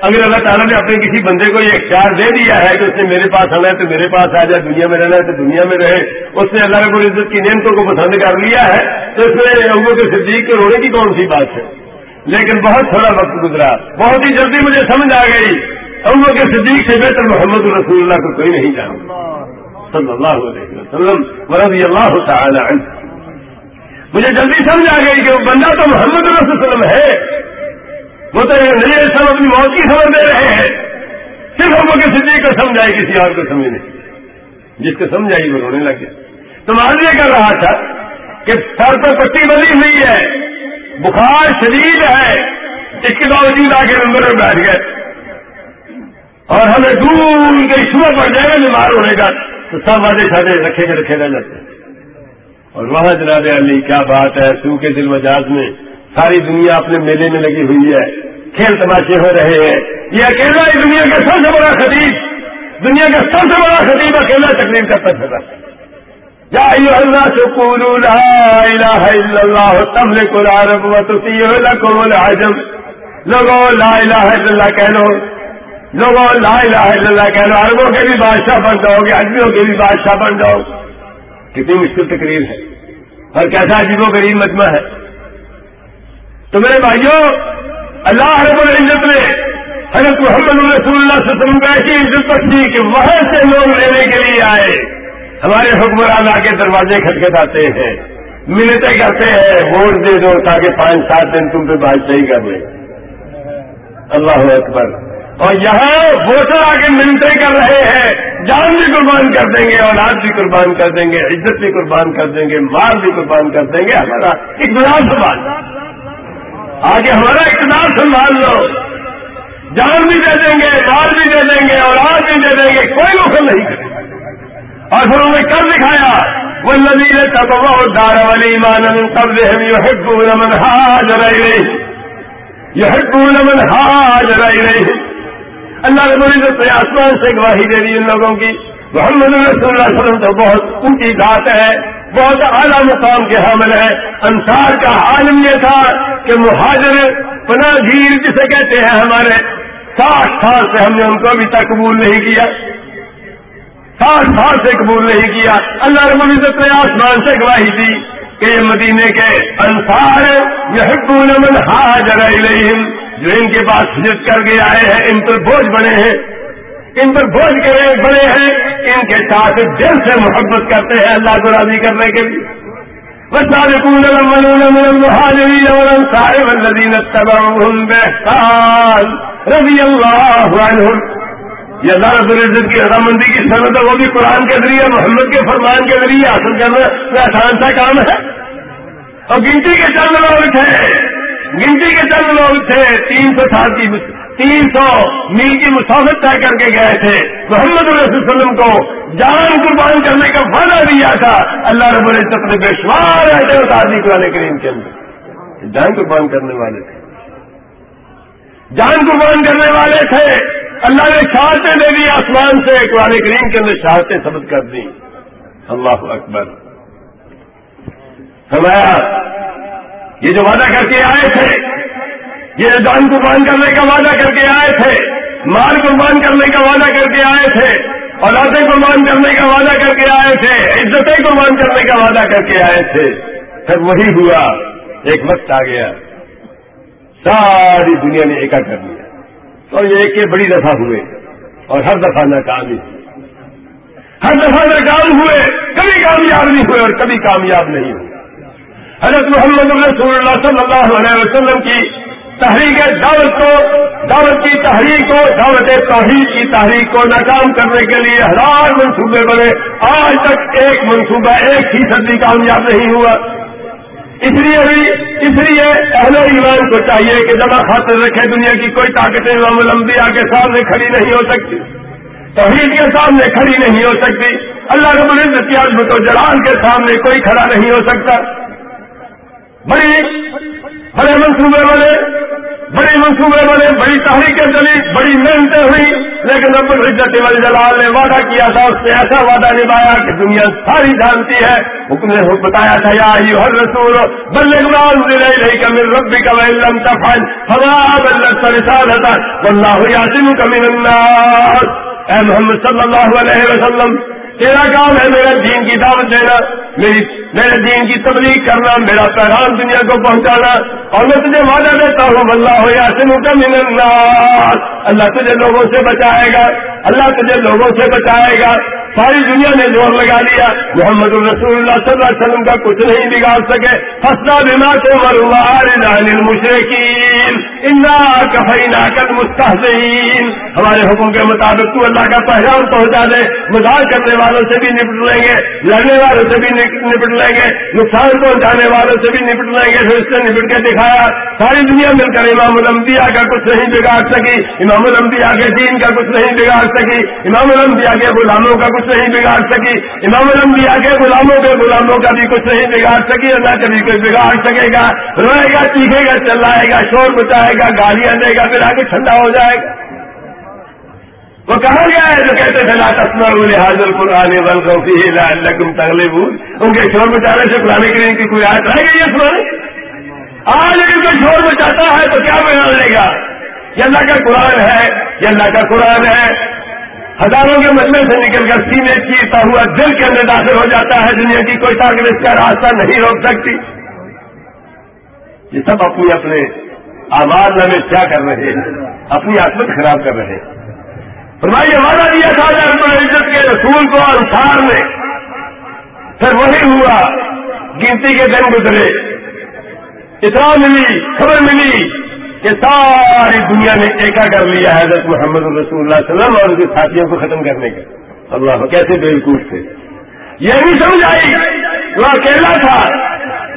اگر اللہ تعالیٰ نے اپنے کسی بندے کو یہ اختیار دے دیا ہے کہ اس نے میرے پاس آنا ہے تو میرے پاس آ جائے دنیا میں رہنا ہے تو دنیا میں رہے۔ اس نے اللہ رب العزت کی نعمتوں کو پسند کر لیا ہے تو اس میں ابو کے صدیق کے رونے کی کون سی بات ہے؟ لیکن بہت تھوڑا وقت گزرا۔ بہت ہی جلدی مجھے سمجھ آ گئی۔ ہم کے صدیق سے بہتر محمد رسول اللہ کو کوئی نہیں جانتا صلی اللہ علیہ وسلم ورضی اللہ تعالی عنہ۔ مجھے جلدی سمجھ آ گئی کہ وہ بندہ تو محمد رسول وسلم ہے۔ وہ تو نئی سب اپنی موت کی خبر دے رہے ہیں۔ صرف ہم کے صدیق کو سمجھ آئی، کسی اور کو سمجھ نہیں۔ جس کو سمجھ آئی وہ رونے لگ گیا۔ تو مان یہ کر رہا تھا کہ سر پر پٹی بنی ہوئی ہے۔ بخار شدید ہے اس کے باوجود آ کے نمبر میں بیٹھ گئے اور ہمیں دور کے صبح پڑ جائے گا، بیمار ہونے کا۔ تو سب والے سارے رکھے کے رکھے رہ جاتے اور وہاں جناب علی، کیا بات ہے، سو کے دل مجاز میں ساری دنیا اپنے میلے میں لگی ہوئی ہے۔ کھیل تماشے ہو رہے ہیں۔ یہ اکیلا ہی دنیا کا سب سے بڑا خطیب، دنیا کا سب سے بڑا خطیب اکیلا تقریب کرتا تھا یا الناس قولوا لا الہ الا اللہ تملک العرب و وتطیع لکم العجم. لوگوں لا الہ الا اللہ کہہ لو لوگوں لا الہ الا اللہ کہہ لو عربوں کے بھی بادشاہ بن جاؤ گے عجمیوں کے بھی بادشاہ بن جاؤ. کتنی مشکل تقریر ہے۔ اور کیسا عجیب و غریب مجمع ہے۔ تو میرے بھائیوں، اللہ رب العزت نے حضرت محمد رسول اللہ سے وسلم کا ایسی عزت بخشی کہ وہاں سے لوگ لینے کے لیے آئے۔ ہمارے حکمران آ کے دروازے کھٹکھٹاتے ہیں۔ ملتے کرتے ہیں، ووٹ دے دو تاکہ پانچ سات دن تم پہ بادشاہی کر لیں۔ اللہ اکبر۔ اور یہاں ووٹر آ کے ملتے کر رہے ہیں۔ جان بھی قربان کر دیں گے، اولاد بھی قربان کر دیں گے، عزت بھی قربان کر دیں گے، مال بھی قربان کر دیں گے۔ ہمارا اقتدار سنبھال آگے ہمارا اقتدار سنبھال لو۔ جان بھی دے دیں گے، مال بھی دے دیں گے، اولاد بھی دے دیں گے، کوئی نقصان نہیں۔ کرے اور پھر انہوں نے کر دکھایا؟ وہ نبی نے تب بہت دار والی مان کب ہم یہ من ہاج رہی یہ ہڈ من ہاج رہی اللہ رب العزت نے آسمان سے گواہی دے دی ان لوگوں کی۔ محمد رسول اللہ علیہ وسلم تو بہت اونچی ذات ہے، بہت اعلیٰ مقام کے حامل ہے۔ انصار کا عالم یہ تھا کہ مہاجر پناہ گیر جسے کہتے ہیں ہمارے، ساٹھ سال سے ہم نے ان کو ابھی تک قبول نہیں کیا۔ سال سال سے قبول نہیں کیا۔ اللہ رب العزت نے آسمان سے گواہی دی کہ یہ مدینے کے انصار یہ من حاجر الیہم، جو ان کے پاس ہجرت کر کے آئے ہیں، ان پر بوجھ بنے ہیں۔ ان پر بوجھ کرے بڑے ہیں۔ ان کے ساتھ دل سے محبت کرتے ہیں اللہ کو راضی کرنے کے لیے۔ والسابقون الأولون من المهاجرين والأنصار والذين اتبعوهم بإحسان رضی اللہ عنہم یہ اللہ رب العزت کی رضامندی کی صنعت ہے، وہ بھی قرآن کے ذریعے، محمد کے فرمان کے ذریعے حاصل کرنا کوئی آسان سا کام ہے۔ اور گنتی کے چند لوگ تھے۔ گنتی کے چند لوگ تھے۔ تین سو سال کی تین سو میل کی مسافت طے کر کے گئے تھے۔ محمد علیہ وسلم کو جان قربان کرنے کا وعدہ دیا تھا۔ اللہ رب العزت نے بے شمار ایسے اتار قرآن کریم کے اندر جان قربان کرنے والے تھے۔ جان قربان کرنے والے تھے۔ اللہ نے شہادتیں دے دی آسمان سے، قرآن کریم کے اندر شہادتیں ثبت کر دی۔ اللہ اکبر۔ فرمایا، یہ جو وعدہ کر کے آئے تھے، یہ جان قربان کرنے کا وعدہ کر کے آئے تھے، مال قربان کرنے کا وعدہ کر کے آئے تھے، اولادیں قربان کرنے کا وعدہ کر کے آئے تھے، عزتیں قربان کرنے کا وعدہ کر کے آئے تھے۔ پھر وہی ہوا، ایک وقت آ گیا، ساری دنیا نے ایکا کر لیا اور یہ ایک بڑی دفعہ ہوئے اور ہر دفعہ ناکام ہی ہر دفعہ ناکام ہوئے، کبھی کامیاب نہیں ہوئے اور کبھی کامیاب نہیں ہوئے۔ حضرت محمد رسول اللہ صلی اللہ علیہ وسلم کی تحریک دعوت کو، دعوت کی تحریک کو، دعوت توحید کی تحریک کو ناکام کرنے کے لیے ہزار منصوبے بنے۔ آج تک ایک منصوبہ ایک ہی صدی کامیاب نہیں ہوا۔ اس لیے بھی اس لیے اہل ایمان کو چاہیے کہ ذرا خاطر رکھے دنیا کی کوئی طاقتیں امام الانبیاء کے سامنے کھڑی نہیں ہو سکتی، توحید کے سامنے کھڑی نہیں ہو سکتی، اللہ رب العزت کی عظمت و جلال کے سامنے کوئی کھڑا نہیں ہو سکتا۔ بڑی بڑے منصوبے والے بڑی منصوبے بنے بڑی تحریکیں چلی، بڑی محنتیں ہوئی، لیکن رب العزت ولی جلال نے وعدہ کیا تھا، اس نے ایسا وعدہ نبھایا کہ دنیا ساری جانتی ہے۔ حکم نے بتایا تھا، یا ہی ہر رسول بلے گران رہی کمل ربی کا علم تفن ہوا بلت پریشان تھا بندہ ہو یا دن کمی اے محمد صلی اللہ علیہ وسلم تیرا کام ہے میرا دین کی دعوت دینا، میری میرے دین کی تبلیغ کرنا، میرا پیغام دنیا کو پہنچانا، اور میں تجھے وعدہ دیتا ہوں اللہ ہو یا من اللہ اللہ تجھے لوگوں سے بچائے گا، اللہ تجھے لوگوں سے بچائے گا۔ ساری دنیا نے زور لگا لیا۔ محمد الرسول اللہ صلی اللہ علیہ وسلم کا کچھ نہیں بگاڑ سکے۔ فستا بنا تو مروا مشرقین کفینا کل ہمارے حکم کے مطابق تو اللہ کا پہچان پہنچا دے۔ مزاح کرنے والوں سے بھی نپٹ لیں گے۔ لڑنے والوں سے بھی نپٹ لیں گے۔ نقصان پہنچانے والوں سے بھی نپٹ لیں گے۔ پھر اس سے نپٹ کے دکھایا۔ ساری دنیا مل کر امام الانبیاء کا کچھ نہیں بگاڑ سکی۔ امام الانبیاء کے دین کا کچھ نہیں بگاڑ سکی۔ امام الانبیاء کے غلاموں کا کچھ نہیں بگاڑ سکی۔ امام الانبیاء کے غلاموں کے غلاموں کا بھی کچھ نہیں بگاڑ سکی۔ اللہ کبھی کوئی بگاڑ سکے گا۔ روئے گا، چیخے گا، چلائے گا، شور بچائے گا، گالیاں دے گا، پھر آگے ٹھنڈا ہو جائے گا۔ وہ کہاں گیا ہے جو کہتے تھے تسمر حاضر قرآن تم بھول ان کے شور بچانے سے قرآن کریم کی کوئی آج رہ گئی ہے سنانے آج اگر کوئی شور بچاتا ہے تو کیا بنا لے گا؟ یہ اللہ کا قرآن ہے، یہ اللہ کا قرآن ہے۔ ہزاروں کے مجمے سے نکل کر سینے چیرتا ہوا دل کے اندر داخل ہو جاتا ہے، دنیا کی کوئی طاقت اس کا راستہ نہیں روک سکتی۔ یہ سب اپنی اپنے آواز میں کیا کر رہے ہیں؟ اپنی عصمت خراب کر رہے ہیں۔ فرمائیے، وعدہ دیا تھا رب العزت کے رسول کو انسار میں پھر وہی ہوا، گنتی کے دن گزرے۔ اتنا ملی، خبر ملی۔ کہ ساری دنیا نے ایکا کر لیا حضرت محمد رسول اللہ علیہ وسلم اور ان کے ساتھیوں کو ختم کرنے کا۔ اللہ کیسے بالکل تھے۔ یہ بھی سمجھ آئی۔ وہ اکیلا تھا۔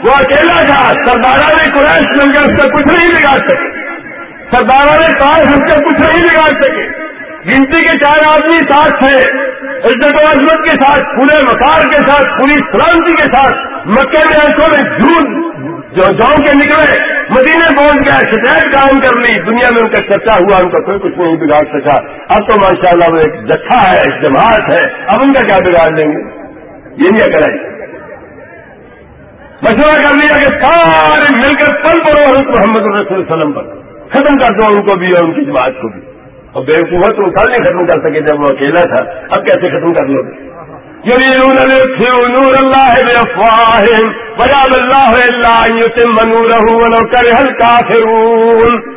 وہ اکیلا تھا۔ سردارہ نے قرآن مل کر اس کا کچھ نہیں بگاڑ سکے۔ سردارہ نے کار ہم سے کچھ نہیں بگاڑ سکے۔ گنتی کے چار آدمی ساتھ تھے۔ عزت و عظمت کے ساتھ، پورے مکار کے ساتھ، پوری سلامتی کے ساتھ۔ مکے میں آنکھوں نے جھوٹ جو جاؤں کے نکلے۔ مدینے پہنچ گیا، شکایت کام کر لی، دنیا میں ان کا چرچا ہوا، ان کا کوئی کچھ نہیں، بگاڑ سکا اب تو ماشاء اللہ وہ ایک جتھا ہے، ایک جماعت ہے، اب ان کا کیا بگاڑ لیں گے؟ یہ نہیں کرائی مشورہ کر لیا کہ سارے مل کر پل پڑو حضرت محمد رسول وسلم پر۔ ختم کر دو ان کو بھی اور ان کی جماعت کو بھی۔ اور بے تو کل نہیں ختم کر سکے جب وہ اکیلا تھا۔ اب کیسے ختم کر لو؟ گے نور الله بأفواههم ويأبى الله إلا أن يتم نوره ولو كره الكافرون.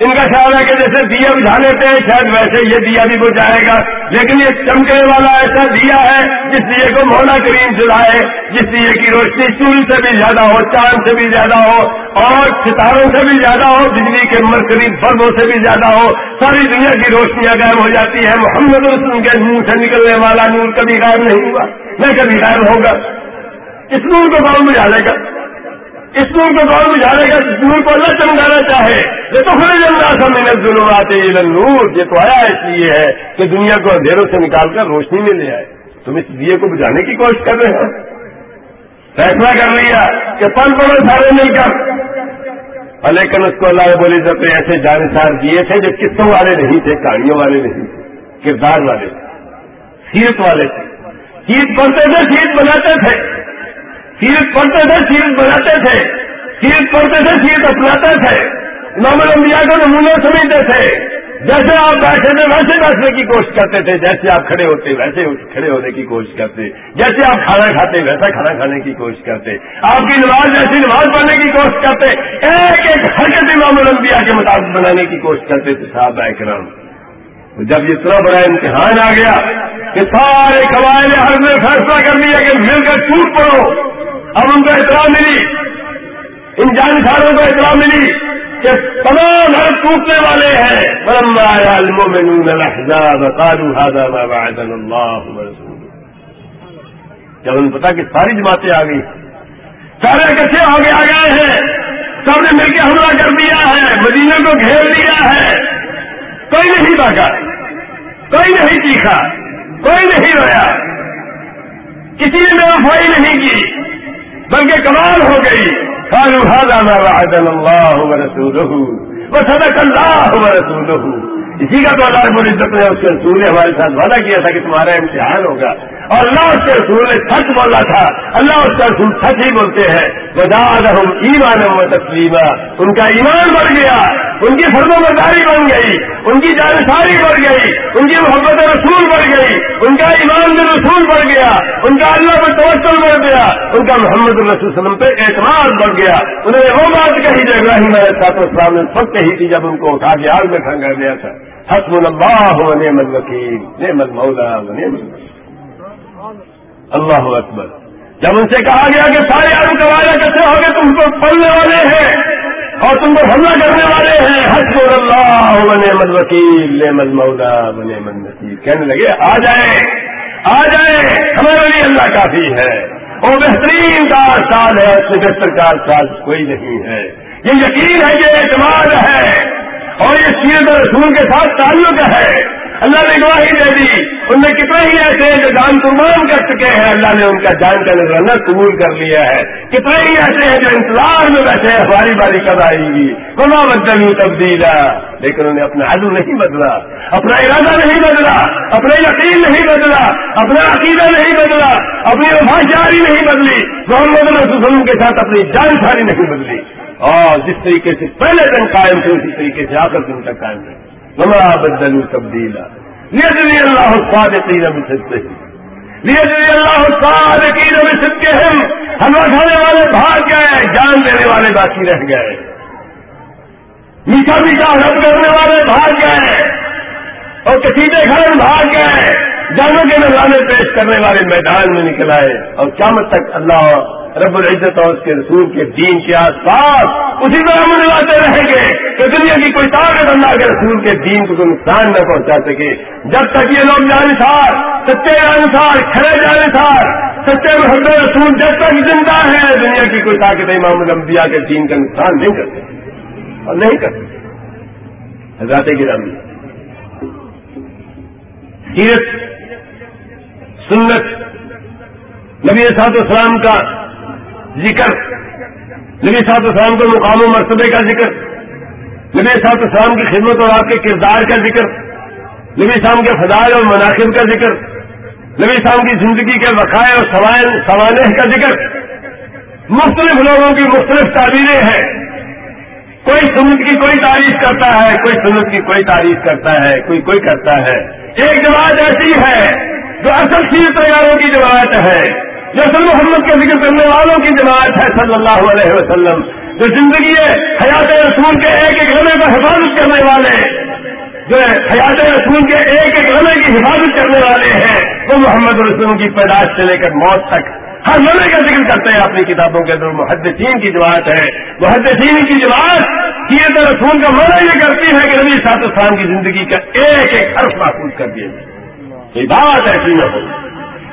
ان کا خیال ہے کہ جیسے دیا بجھانے پہ شاید ویسے یہ دیا بھی بجھائے گا۔ لیکن یہ چمکنے والا ایسا دیا ہے جس دیے کو مولا کریم چلائے جس دیے کی روشنی سورج سے بھی زیادہ ہو، چاند سے بھی زیادہ ہو، اور ستاروں سے بھی زیادہ ہو، بجلی کے مرکزی بلبوں سے بھی زیادہ ہو۔ ساری دنیا کی روشنیاں غائب ہو جاتی ہے محمد رسول کے منہ سے نکلنے والا نور کبھی غائب نہیں ہوا، نہ کبھی غائب ہوگا۔ اس نور کو کون بجھا لے گا۔ اس نور کو کون بجھانے گا اس کو اللہ چمکانا چاہے۔ یہ تو خود جنگا سا محنت ظلمات نور یہ تو آیا اس لیے ہے کہ دنیا کو اندھیروں سے نکال کر روشنی میں لے آئے۔ تم اس دیے کو بجھانے کی کوشش کر رہے ہیں فیصلہ کر لیا کہ پل پڑو سارے مل کر۔ لیکن اس کو اللہ بولی سب ایسے جانسار دیے تھے جو قصوں والے نہیں تھے کہانیوں والے نہیں تھے، کردار والے تھے، سیرت والے تھے۔ سیت پڑھتے تھے سیت بناتے تھے۔ سیرت پڑھتے تھے، سیرت بناتے تھے۔ سیرت پڑھتے تھے، سیرت اپناتے تھے۔ امام الانبیاء کو نمونہ سمجھتے تھے۔ جیسے آپ بیٹھے تھے، ویسے بیٹھنے کی کوشش کرتے تھے۔ جیسے آپ کھڑے ہوتے، ویسے کھڑے ہونے کی کوشش کرتے۔ جیسے آپ کھانا کھاتے، ویسا کھانا کھانے کی کوشش کرتے۔ آپ کی نماز جیسی نماز پڑھنے کی کوشش کرتے۔ ایک ایک حرکت امام الانبیاء کے مطابق بنانے کی کوشش کرتے تھے صاحب اکرام۔ جب اتنا بڑا امتحان آ گیا کہ سارے قبائل ہر نے فیصلہ کر لیا کہ مل کر ٹوٹ پڑو اب ان کو اطلاع ملی، ان جانکاروں کو اطلاع ملی کہ تمام ہر ٹوٹنے والے ہیں۔ جب ان پتا کہ ساری جماعتیں آ گئی سارے کچھ آگے آ گئے ہیں، سب نے مل کے حملہ کر دیا ہے، مدینہ کو گھیر لیا ہے۔ کوئی نہیں باقا کوئی نہیں چیخا، کوئی نہیں رویا۔ کسی نے افوائی نہیں کی۔ بلکہ کمال ہو گئی۔ قالوا هذا ما وعدنا الله ورسوله وصدق اللہ ورسوله۔ اسی کا تو اللہ رب العزت نے اس کے رسول نے ہمارے ساتھ وعدہ کیا تھا کہ تمہارا امتحان ہوگا۔ اور اللہ اس کے رسول نے سچ بولا تھا۔ اللہ اس کا رسول سچ ہی بولتے ہیں۔ بداد ہم ایمان و تسلیمہ ان کا ایمان بڑھ گیا۔ ان کی فرم برداری بن گئی۔ ان کی جانساری بڑھ گئی۔ ان کی محبت رسول بڑھ گئی۔ ان کا ایمان میں رسول بڑھ گیا۔ ان کا اللہ پر توسل بڑھ گیا۔ ان کا محمد الرسول وسلم پہ اعتماد بڑھ گیا۔ انہوں نے وہ بات کہی جو ابراہیم علیہ سات اسلام نے سب کہی تھی جب ان کو اٹھا کے آگ میں کھنگا دیا تھا۔ حسب اللہ و نعم الوکیل۔ نعم المولا و اللہ اکبر۔ جب ان سے کہا گیا کہ سارے آلو کبایا کیسے ہو گئے تم کو پڑھنے والے ہیں اور تم کو حملہ کرنے والے ہیں، حسب اللہ و نعم الوکیل نعم المولا و نعم النصیر کہنے لگے، آ جائیں آ جائیں ہمارے لیے اللہ کافی ہے۔ اور بہترین کا سال ہے بہتر کا سال کوئی نہیں ہے۔ یہ یقین ہے، یہ اعتماد ہے۔ اور یہ سیرت رسول کے ساتھ تعلق ہے۔ اللہ نے گواہی دے دی۔ ان میں کتنے ہی ایسے ہیں جو جان قربان کر چکے ہیں۔ اللہ نے ان کا جان کا نظرانہ قبول کر لیا ہے۔ کتنے ہی ایسے ہیں جو انتظار میں بیٹھے ہیں۔ ہماری باری کب آئے گی کما بدل تبدیل لیکن انہوں نے اپنا عدو نہیں بدلا۔ اپنا ارادہ نہیں بدلا۔ اپنا یقین نہیں بدلا۔ اپنا عقیدہ نہیں بدلا۔ اپنی وفا جاری نہیں بدلی۔ محمد رسول کے ساتھ اپنی جان ساری نہیں بدلی۔ اور جس طریقے سے پہلے دن قائم تھے اسی طریقے سے آخر دن تک قائم تھے وما بدلوا تبدیل لیے اللہ صادقین بسکتے ہیں لیے اللہ صادقین بسکتے ہم اٹھانے والے بھاگ گئے، جان دینے والے باقی رہ گئے۔ میٹھا میٹھا رب کرنے والے بھاگ گئے۔ اور کسیدے گھر بھاگ گئے۔ جانوں کے نظرانے پیش کرنے والے میدان میں نکل آئے اور قیامت تک اللہ رب العزت اور اس کے رسول کے دین کے آس پاس اسی طرح منواتے رہیں گے کہ دنیا کی کوئی طاقت اللہ کے رسول کے دین کو کوئی نقصان نہ پہنچا سکے۔ جب تک یہ لوگ جانسار سچے جانسار کھڑے جانسار سچے محبت رسول جب تک زندہ ہے دنیا کی کوئی طاقت امام الانبیاء کے دین کا نقصان نہیں کر سکتی اور نہیں کر سکتی حضرات گرامی، سیرت سنت، نبی صاحب اسلام کا ذکر، نبی صاحب اسلام کے مقام و مرتبے کا ذکر، نبی صاحب اسلام کی خدمت اور آپ کے کردار کا ذکر، نبی صاحب کے فضائل اور مناقب کا ذکر، نبی صاحب کی زندگی کے وقائے اور سوانح کا ذکر۔ مختلف لوگوں کی مختلف تعبیریں ہیں۔ کوئی سنت کی کوئی تعریف کرتا ہے، کوئی سنت کی کوئی تعریف کرتا ہے، کوئی کوئی کرتا ہے۔ ایک جماعت ایسی ہے جو اصل چیز تیاروں کی جماعت ہے، جو سل محمد کا ذکر کرنے والوں کی جماعت ہے صلی اللہ علیہ وسلم، جو زندگی ہے حیات رسول کے ایک ایک لمحے کو حفاظت کرنے والے، جو حیات رسول کے ایک ایک لمحے کی حفاظت کرنے والے ہیں، وہ محمد رسول کی پیدائش سے لے کر موت تک ہر لمحے کا ذکر کرتے ہیں اپنی کتابوں کے اندر، محدثین کی جماعت ہے۔ محدثین کی جماعت کیے رسول کا مانا یہ کرتی ہے کہ نبی سات کی زندگی کا ایک ایک حرف محفوظ کر دیا جائے۔ کوئی بات ایسی نہ ہو۔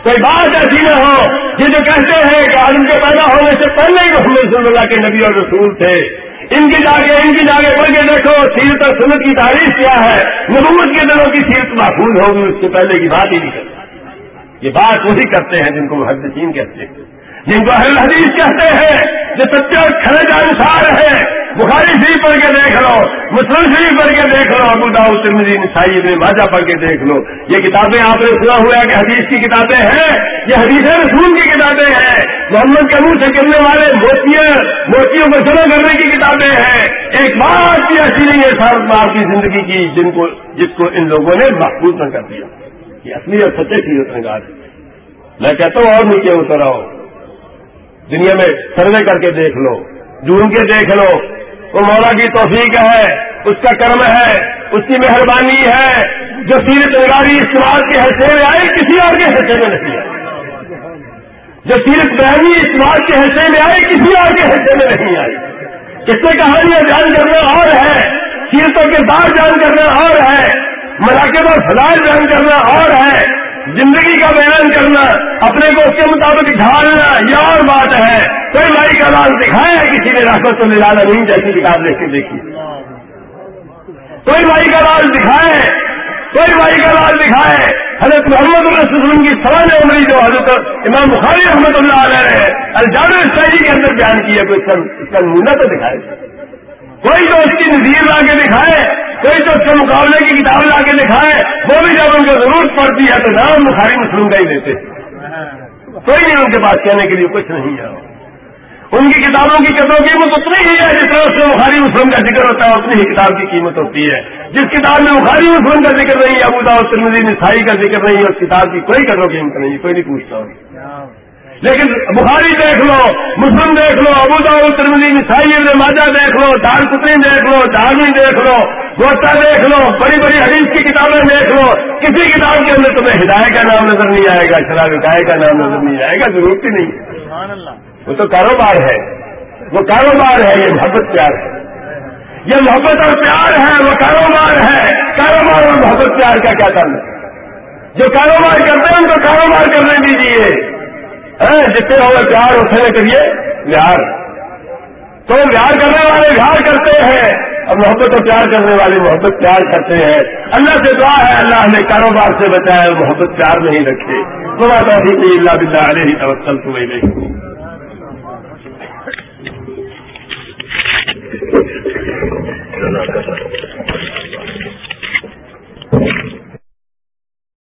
کوئی بات ایسی نہ ہو۔ یہ جو کہتے ہیں کہ آدم کے پیدا ہونے سے پہلے ہی محمد صلی اللہ کے نبی اور رسول تھے۔ ان کی جاگے، ان کی جاگے پڑھ کے دیکھو، سیرت اور سنت کی تعریف کیا ہے؟ نبوت کے دنوں کی سیرت محفوظ ہوگی، اس سے پہلے کی بات ہی نہیں کرتے۔ یہ بات وہی کرتے ہیں جن کو محدثین کہتے ہیں۔ جن کو اہل حدیث کہتے ہیں، جو سچے اور کھڑے جانسار ہے بخاری شریف پڑھ کے دیکھ لو، مسلم شریف پڑھ کے دیکھ لو، ابو داؤ ترمزی نسائی ابن ماجہ پڑھ کے دیکھ لو۔ یہ کتابیں آپ نے سنا ہوا ہے کہ حدیث کی کتابیں ہیں، یہ حدیث رسول کی کتابیں ہیں۔ محمد کے منہ سے گرنے والے موتیاں، موتیوں کو جمع کرنے کی کتابیں ہیں۔ ایک بات بھی ایسی نہیں ہے سارت آپ کی زندگی کی، جن کو، جس کو ان لوگوں نے محفوظ نہ کر دیا۔ یہ اصلی اور سچے سیرت نگار میں کہتا ہوں اور نیچے اتر آؤ۔ دنیا میں سروے کر کے دیکھ لو ڈھونڈ کے دیکھ لو۔ وہ مولا کی توفیق ہے، اس کا کرم ہے، اس کی مہربانی ہے۔ جو سیرت نگاری استعمال کے حصے میں آئے کسی اور کے حصے میں نہیں آئے جو سیرت بیانی استعمال کے حصے میں آئے کسی اور کے حصے میں نہیں آئے اس سے کہانیاں جان کرنا اور ہے؟ سیرتوں کے دار جان کرنا اور ہے۔ مراکب اور فضائل جان کرنا اور ہے۔ زندگی کا بیان کرنا، اپنے کو اس کے مطابق ڈھالنا، یہ اور بات ہے۔ کوئی بھائی کا لال دکھائے ہے کسی نے راست تو نظارہ نہیں جیسی کتاب لے کے دیکھی۔ کوئی بھائی کا لال دکھائے، کوئی بھائی کا لال دکھائے۔ حضرت محمد اللہ کی سوال عمری جو حضرت امام بخاری رحمت اللہ علیہ الجام شہری کے اندر بیان کیا کوئی اس کا نمونہ تو دکھائے۔ کوئی تو اس کی نظیر لا کے دکھائے کوئی تو اس کے مقابلے کی کتاب لا کے دکھائے، وہ بھی جب ان کو ضرورت پڑتی ہے تو نام بخاری مسلم کا ہی دیتے کوئی نہیں ان کے پاس کہنے کے لیے کچھ نہیں ہے۔ ان کی کتابوں کی قدروں کی قیمت اتنی ہی ہے جس طرح اس میں بخاری مسلم کا ذکر ہوتا ہے، اتنی ہی کتاب کی قیمت ہوتی ہے۔ جس کتاب میں بخاری مسلم کا ذکر نہیں ابو داؤ ترمزی نسائی کا ذکر نہیں ہے، اس کتاب کی کوئی قدر و قیمت نہیں کوئی نہیں پوچھتا۔ ہوں لیکن بخاری دیکھ لو مسلم دیکھ لو ابو داؤ ترمزی نسائی ابن ماجہ دیکھ لو دار کتنی دیکھ لو دارمی دیکھ لو گوٹا دیکھ لو بڑی بڑی حدیث کی کتابیں دیکھ لو کسی کتاب کے اندر تمہیں ہدایت کا نام نظر نہیں آئے گا شراب ہدایت کا نام نظر نہیں آئے گا ضرورت ہی نہیں۔ وہ تو کاروبار ہے وہ کاروبار ہے یہ محبت پیار ہے۔ یہ محبت اور پیار ہے وہ کاروبار ہے۔ کاروبار اور محبت پیار کا کیا کرنا جو کاروبار کرتے ہیں ان کو کاروبار کرنے دیجیے جتنے ہو پیار اتنے کریے بہار تو بہار کرنے والے بہار کرتے ہیں اور محبت اور پیار کرنے والے محبت پیار کرتے ہیں۔ اللہ سے دعا ہے، اللہ ہمیں کاروبار سے بچائے محبت پیار نہیں رکھے۔ تو بات ایسی اللہ بلّہ علیہ توکل تو نہیں کر رہا